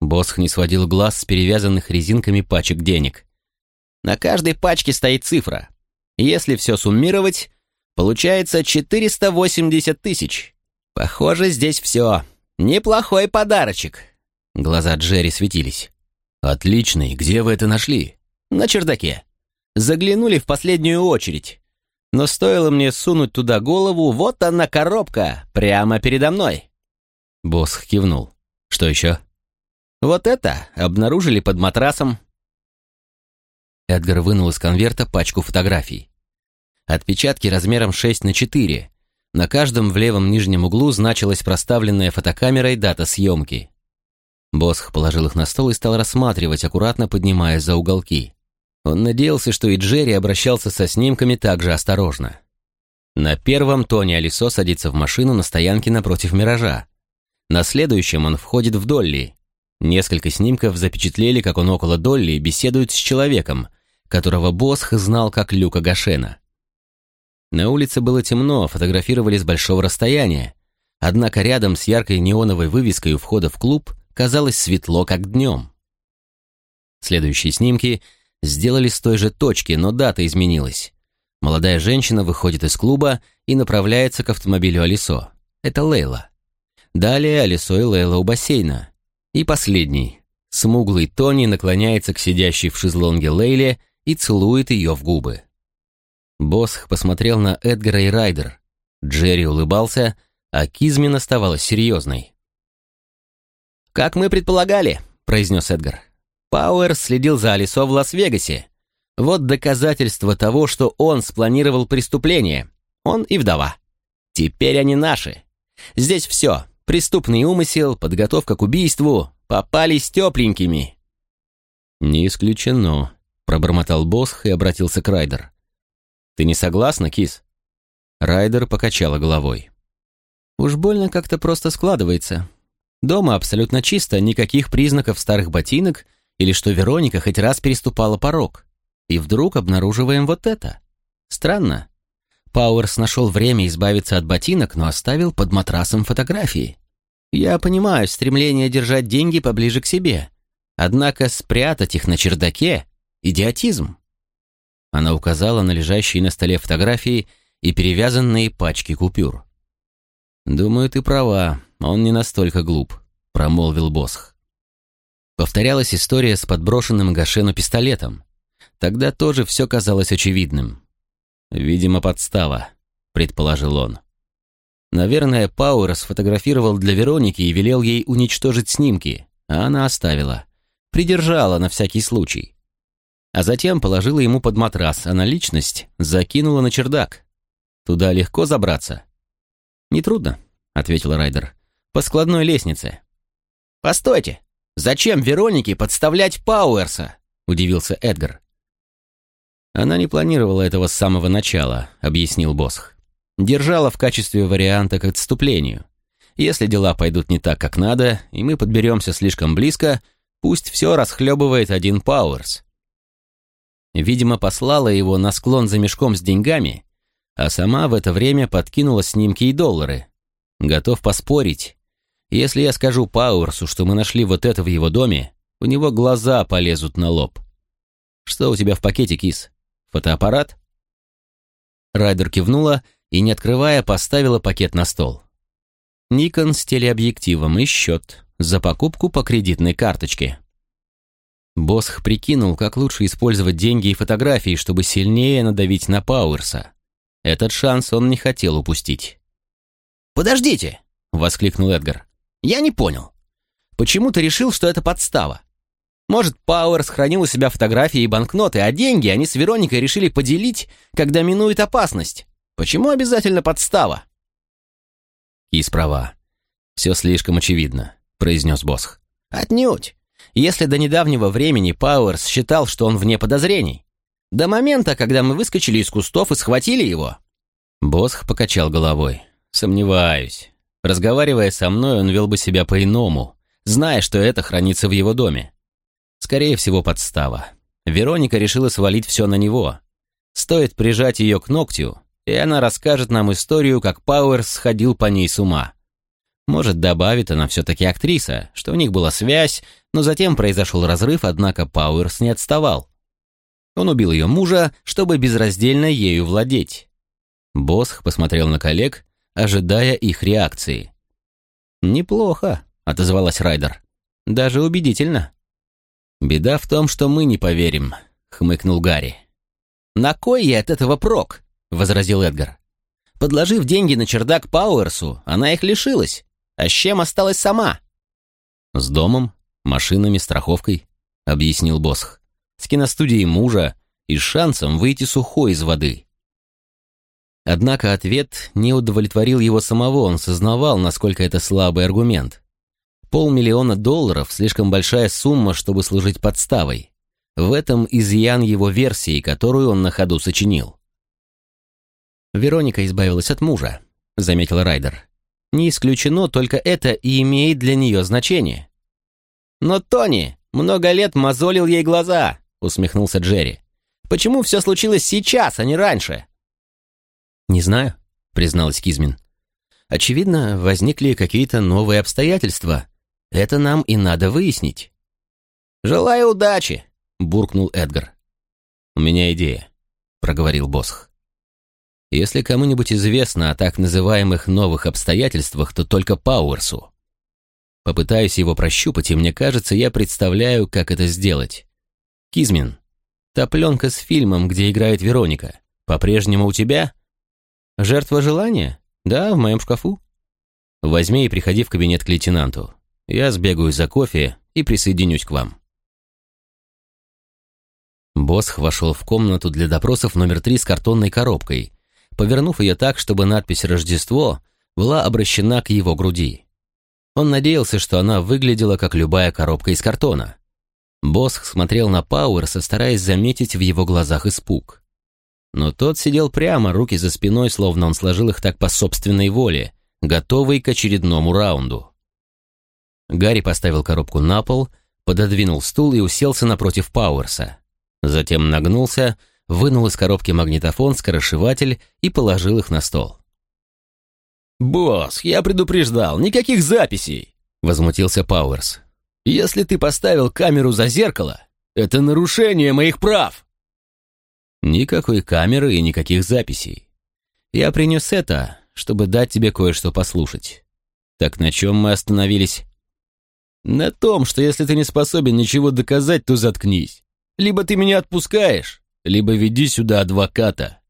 Speaker 2: Босх не сводил глаз с перевязанных резинками пачек денег. «На каждой пачке стоит цифра. Если все суммировать, получается 480 тысяч. Похоже, здесь все. Неплохой подарочек». Глаза Джерри светились. «Отличный. Где вы это нашли?» «На чердаке. Заглянули в последнюю очередь. Но стоило мне сунуть туда голову, вот она коробка, прямо передо мной. Босс кивнул. Что еще? Вот это обнаружили под матрасом. Эдгар вынул из конверта пачку фотографий. Отпечатки размером 6 на 4. На каждом в левом нижнем углу значилась проставленная фотокамерой дата съемки. Босх положил их на стол и стал рассматривать, аккуратно поднимая за уголки. Он надеялся, что и Джерри обращался со снимками так же осторожно. На первом Тони Алисо садится в машину на стоянке напротив «Миража». На следующем он входит в Долли. Несколько снимков запечатлели, как он около Долли беседует с человеком, которого Босх знал как Люка Гашена. На улице было темно, фотографировали с большого расстояния, однако рядом с яркой неоновой вывеской у входа в клуб казалось светло, как днем. Следующие снимки — сделали с той же точки, но дата изменилась. Молодая женщина выходит из клуба и направляется к автомобилю Алисо. Это Лейла. Далее Алисо и Лейла у бассейна. И последний. Смуглый Тони наклоняется к сидящей в шезлонге Лейле и целует ее в губы. Босх посмотрел на Эдгара и Райдер. Джерри улыбался, а Кизмин оставалась серьезной. «Как мы предполагали», — произнес Эдгар. Пауэр следил за Алисо в Лас-Вегасе. Вот доказательство того, что он спланировал преступление. Он и вдова. Теперь они наши. Здесь все. Преступный умысел, подготовка к убийству. Попались тепленькими. «Не исключено», — пробормотал Босх и обратился к Райдер. «Ты не согласна, Кис?» Райдер покачала головой. «Уж больно как-то просто складывается. Дома абсолютно чисто, никаких признаков старых ботинок — или что Вероника хоть раз переступала порог. И вдруг обнаруживаем вот это. Странно. Пауэрс нашел время избавиться от ботинок, но оставил под матрасом фотографии. Я понимаю стремление держать деньги поближе к себе. Однако спрятать их на чердаке — идиотизм. Она указала на лежащие на столе фотографии и перевязанные пачки купюр. «Думаю, ты права, он не настолько глуп», — промолвил Босх.
Speaker 1: Повторялась история с подброшенным Гашену пистолетом. Тогда тоже все казалось очевидным. «Видимо, подстава», — предположил он. Наверное, Пауэр сфотографировал для Вероники и велел ей уничтожить снимки, а она оставила. Придержала на всякий случай. А затем положила ему под матрас, а наличность закинула на чердак. Туда легко забраться. «Нетрудно», — ответил Райдер. «По складной лестнице». «Постойте! Зачем Веронике подставлять Пауэрса?» — удивился Эдгар. «Она не планировала этого с самого начала», — объяснил Босх. «Держала в качестве варианта к отступлению. Если дела пойдут не так, как надо, и мы подберемся слишком близко, пусть все расхлебывает один Пауэрс». Видимо, послала его на склон за мешком с деньгами, а сама в это время подкинула снимки и доллары. Готов поспорить. Если я скажу Пауэрсу, что мы нашли вот это в его доме, у него глаза полезут на лоб. Что у тебя в пакете, кис? Фотоаппарат?» Райдер кивнула и, не открывая, поставила пакет на стол. Никон с телеобъективом и счет за покупку по кредитной карточке. Босх прикинул, как лучше использовать деньги и фотографии, чтобы сильнее надавить на Пауэрса. Этот шанс он не хотел упустить.
Speaker 2: «Подождите!» — воскликнул Эдгар. «Я не понял. Почему ты решил, что это подстава? Может, Пауэр сохранил у себя фотографии и банкноты, а деньги они с Вероникой решили поделить, когда минует опасность. Почему обязательно подстава?
Speaker 1: Кис права. Все слишком очевидно, произнес Босх.
Speaker 2: Отнюдь. Если до недавнего времени Пауэрс считал, что он вне подозрений. До момента, когда мы выскочили из кустов и схватили его.
Speaker 1: Босх покачал головой. Сомневаюсь. Разговаривая со мной, он вел бы себя по-иному, зная, что это хранится в его доме. Скорее всего, подстава. Вероника решила свалить все на него. Стоит прижать ее к ногтю, и она расскажет нам историю, как Пауэрс сходил по ней с ума. Может, добавит она все-таки актриса, что у них была связь, но затем произошел разрыв, однако Пауэрс не отставал. Он убил ее мужа, чтобы безраздельно ею владеть. Босх посмотрел на коллег, ожидая их реакции. «Неплохо», — отозвалась Райдер. «Даже убедительно». «Беда в том, что мы не поверим», — хмыкнул Гарри.
Speaker 2: «На кой я от этого прок?» — возразил Эдгар. «Подложив деньги на чердак Пауэрсу, она их лишилась. А с чем осталась сама?»
Speaker 1: «С домом, машинами, страховкой», — объяснил Босх. «С киностудией мужа и шансом выйти сухой из воды». Однако ответ не удовлетворил его самого, он сознавал, насколько это слабый аргумент. Полмиллиона долларов – слишком большая сумма, чтобы служить подставой. В этом изъян его версии, которую он на ходу сочинил. «Вероника избавилась от мужа», — заметил Райдер. «Не исключено, только это и имеет для нее значение».
Speaker 2: «Но Тони много лет мозолил ей глаза», — усмехнулся Джерри. «Почему все случилось сейчас, а не раньше?»
Speaker 1: «Не знаю», — призналась Кизмин. «Очевидно, возникли какие-то новые обстоятельства, это нам и надо выяснить».
Speaker 2: «Желаю удачи», — буркнул Эдгар.
Speaker 1: «У меня идея», — проговорил Босх. «Если кому-нибудь известно о так называемых новых обстоятельствах, то только Пауэрсу. Попытаюсь его прощупать, и мне кажется, я представляю, как это сделать. Кизмин, та пленка с фильмом, где играет Вероника, по-прежнему у тебя? Жертва желания? Да, в моем шкафу. Возьми и приходи в кабинет к лейтенанту. Я сбегаю за кофе и присоединюсь к вам. Босх вошел в комнату для допросов номер три с картонной коробкой, повернув ее так, чтобы надпись «Рождество» была обращена к его груди. Он надеялся, что она выглядела как любая коробка из картона. Босх смотрел на Пауэрса, стараясь заметить в его глазах испуг. Но тот сидел прямо, руки за спиной, словно он сложил их так по собственной воле, готовый к очередному раунду. Гарри поставил коробку на пол, пододвинул стул и уселся напротив Пауэрса. Затем нагнулся, вынул из коробки магнитофон, скоросшиватель и положил их на стол.
Speaker 2: «Босс, я предупреждал, никаких записей!» — возмутился Пауэрс. «Если ты поставил камеру за зеркало, это нарушение моих прав!»
Speaker 1: «Никакой камеры и никаких записей. Я принес это, чтобы дать тебе кое-что послушать. Так на чем мы остановились?» На том, что если ты не способен ничего доказать, то заткнись. Либо ты меня отпускаешь, либо веди сюда адвоката.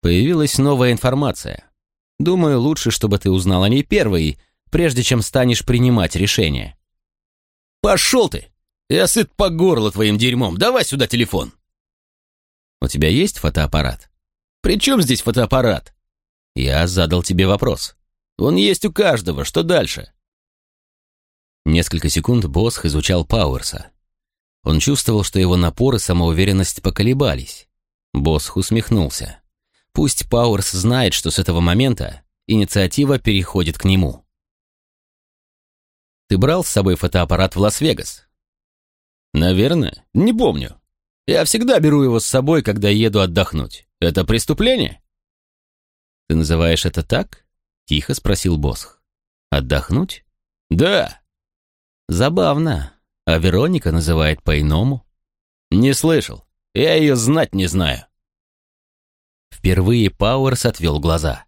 Speaker 1: Появилась новая информация. Думаю, лучше, чтобы ты узнал о ней первый, прежде чем станешь принимать решение. Пошел ты! Я сыт по горло твоим дерьмом. Давай сюда телефон. У тебя есть фотоаппарат? При чем здесь фотоаппарат? Я задал тебе вопрос. Он есть у каждого. Что дальше? Несколько секунд Босх изучал Пауэрса. Он чувствовал, что его напор и самоуверенность поколебались. Босх усмехнулся. Пусть Пауэрс знает, что с этого момента инициатива переходит к нему. «Ты брал с собой фотоаппарат в Лас-Вегас?» «Наверное. Не помню. Я всегда беру его с собой, когда еду отдохнуть. Это преступление?» «Ты называешь это так?» — тихо спросил Босх. «Отдохнуть?» «Да». «Забавно. А Вероника называет по-иному?» «Не слышал. Я ее знать не знаю». Впервые Пауэрс отвел глаза.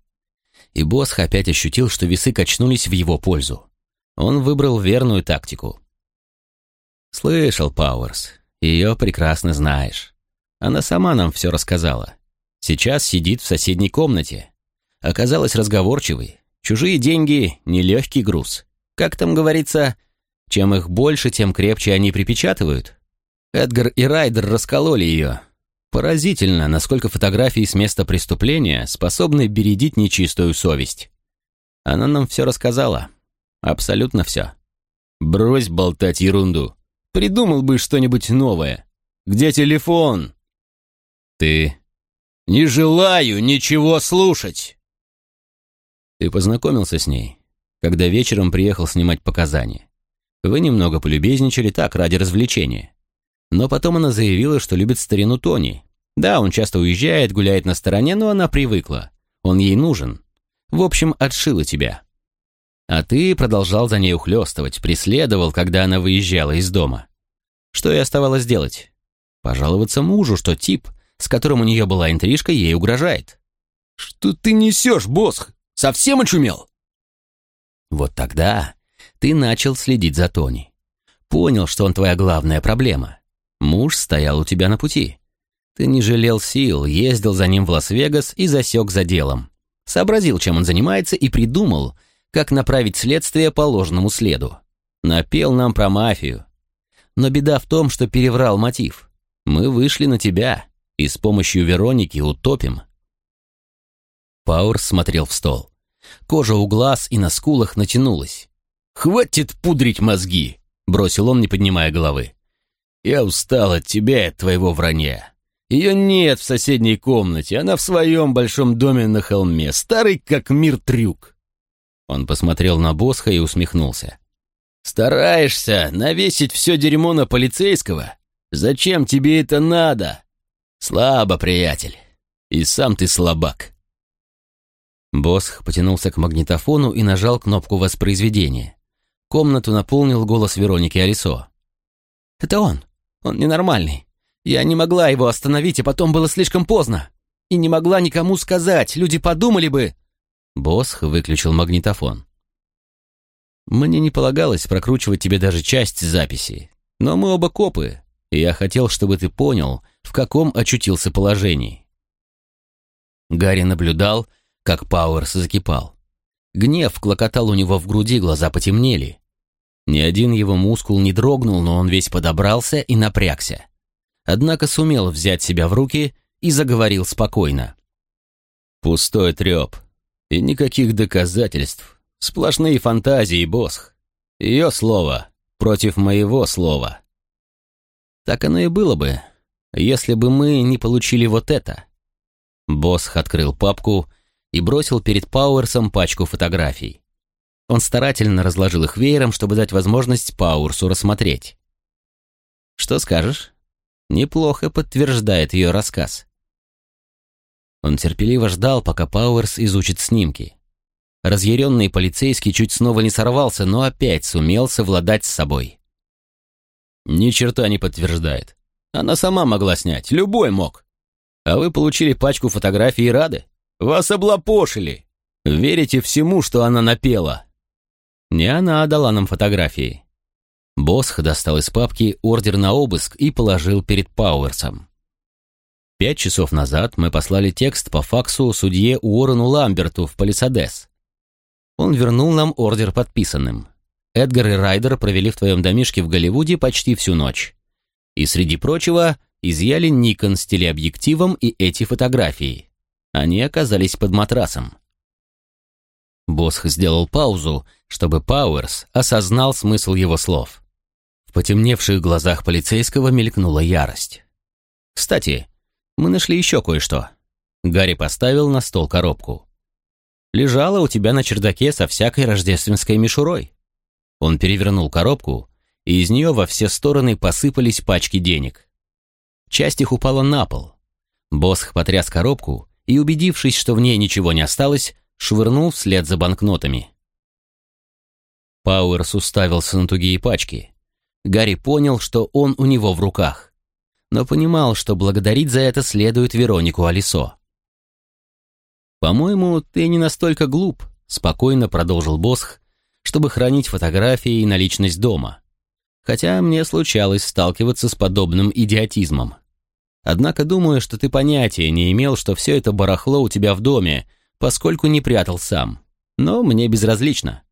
Speaker 1: И Босх опять ощутил, что весы качнулись в его пользу. Он выбрал верную тактику. «Слышал, Пауэрс, ее прекрасно знаешь. Она сама нам все рассказала. Сейчас сидит в соседней комнате. Оказалась разговорчивой. Чужие деньги — нелегкий груз. Как там говорится, чем их больше, тем крепче они припечатывают. Эдгар и Райдер раскололи ее, Поразительно, насколько фотографии с места преступления способны бередить нечистую совесть. Она нам все рассказала. Абсолютно все. Брось болтать ерунду. Придумал бы что-нибудь новое. Где телефон? Ты... Не желаю ничего слушать. Ты познакомился с ней, когда вечером приехал снимать показания. Вы немного полюбезничали так, ради развлечения. Но потом она заявила, что любит старину Тони. Да, он часто уезжает, гуляет на стороне, но она привыкла. Он ей нужен. В общем, отшила тебя. А ты продолжал за ней ухлёстывать, преследовал, когда она выезжала из дома. Что ей оставалось делать? Пожаловаться мужу, что тип, с которым у нее была интрижка, ей угрожает. «Что ты несешь, босс? Совсем очумел?» Вот тогда ты начал следить за Тони. Понял, что он твоя главная проблема. Муж стоял у тебя на пути. Ты не жалел сил, ездил за ним в Лас-Вегас и засек за делом. Сообразил, чем он занимается, и придумал, как направить следствие по ложному следу. Напел нам про мафию. Но беда в том, что переврал мотив. Мы вышли на тебя и с помощью Вероники утопим. Пауэр смотрел в стол. Кожа у глаз и на скулах натянулась. «Хватит пудрить мозги!» — бросил он, не поднимая головы. Я устал от тебя и от твоего вранья. Ее нет в соседней комнате, она в своем большом доме на холме, старый как мир трюк. Он посмотрел на Босха и усмехнулся. Стараешься навесить все дерьмо на полицейского? Зачем тебе это надо? Слабо, приятель. И сам ты слабак. Босх потянулся к магнитофону и нажал кнопку воспроизведения. Комнату наполнил голос Вероники Арисо. «Это он! Он ненормальный. Я не могла его остановить, и потом было слишком поздно. И не могла никому сказать, люди подумали бы...» Босх выключил магнитофон. «Мне не полагалось прокручивать тебе даже часть записи, но мы оба копы, и я хотел, чтобы ты понял, в каком очутился положении». Гарри наблюдал, как Пауэрс закипал. Гнев клокотал у него в груди, глаза потемнели. Ни один его мускул не дрогнул, но он весь подобрался и напрягся. Однако сумел взять себя в руки и заговорил спокойно. «Пустой треп. И никаких доказательств. Сплошные фантазии, Босх. Ее слово против моего слова». Так оно и было бы, если бы мы не получили вот это. Босх открыл папку и бросил перед Пауэрсом пачку фотографий. Он старательно разложил их веером, чтобы дать возможность Паурсу рассмотреть. «Что скажешь?» «Неплохо подтверждает ее рассказ». Он терпеливо ждал, пока Пауэрс изучит снимки. Разъяренный полицейский чуть снова не сорвался, но опять сумел совладать с собой. «Ни черта не подтверждает. Она сама могла снять, любой мог. А вы получили пачку фотографий и рады? Вас облапошили. Верите всему, что она напела?»
Speaker 2: Не она дала нам фотографии. Босх достал из папки ордер на обыск и положил перед Пауэрсом. Пять часов назад мы послали текст по факсу судье Уоррену Ламберту в Палисадес. Он вернул нам ордер подписанным. Эдгар и Райдер провели в твоем домишке в Голливуде почти всю ночь. И, среди прочего, изъяли Никон с телеобъективом и эти фотографии. Они оказались под матрасом. Босх сделал паузу, чтобы Пауэрс осознал смысл его слов. В потемневших глазах полицейского мелькнула ярость. «Кстати, мы нашли еще кое-что». Гарри поставил на стол коробку. «Лежала у тебя на чердаке со всякой рождественской мишурой». Он перевернул коробку, и из нее во все стороны посыпались пачки денег. Часть их упала на пол. Босх потряс коробку и, убедившись, что в ней ничего не осталось, швырнул вслед за банкнотами. Пауэрс уставился на тугие пачки. Гарри понял, что он у него в руках, но понимал, что благодарить за это следует Веронику Алисо. «По-моему, ты не настолько глуп», — спокойно продолжил Босх, чтобы хранить фотографии и наличность дома. Хотя мне случалось сталкиваться с подобным идиотизмом. Однако думаю, что ты понятия не имел, что все это барахло у тебя в доме, поскольку не прятал сам. Но мне безразлично.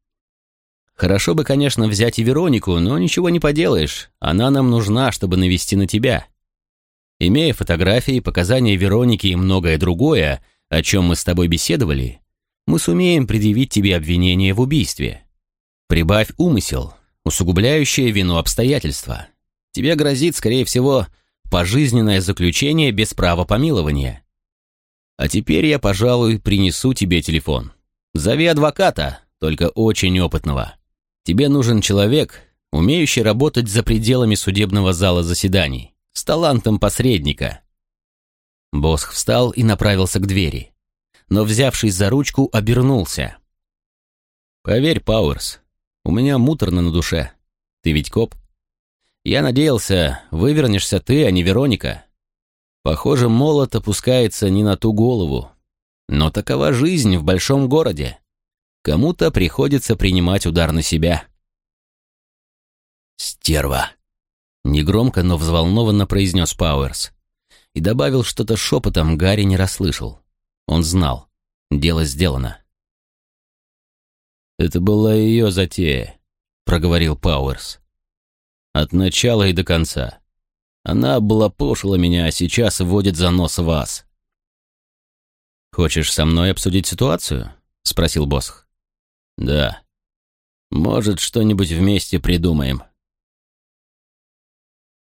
Speaker 2: Хорошо бы, конечно, взять и Веронику, но ничего не поделаешь. Она нам нужна, чтобы навести на тебя. Имея фотографии, показания Вероники и многое другое, о чем мы с тобой беседовали, мы сумеем предъявить тебе обвинение в убийстве. Прибавь умысел, усугубляющее вину обстоятельства. Тебе грозит, скорее всего, пожизненное заключение без права помилования. А теперь я, пожалуй, принесу тебе телефон. Зови адвоката, только очень опытного. Тебе нужен человек, умеющий работать за пределами судебного зала заседаний, с талантом посредника». Босх встал и направился к двери, но, взявшись за ручку, обернулся. «Поверь, Пауэрс, у меня муторно на душе. Ты ведь коп. Я надеялся, вывернешься ты, а не Вероника. Похоже, молот опускается не на ту голову. Но такова жизнь в большом городе. Кому-то приходится принимать удар на себя. «Стерва!» Негромко, но взволнованно произнес Пауэрс. И добавил что-то шепотом, Гарри не расслышал. Он знал. Дело сделано. «Это была ее затея», — проговорил Пауэрс. «От начала и до конца. Она облапошила меня, а сейчас вводит за нос вас. «Хочешь со мной обсудить ситуацию?» — спросил Босх. «Да. Может, что-нибудь вместе придумаем».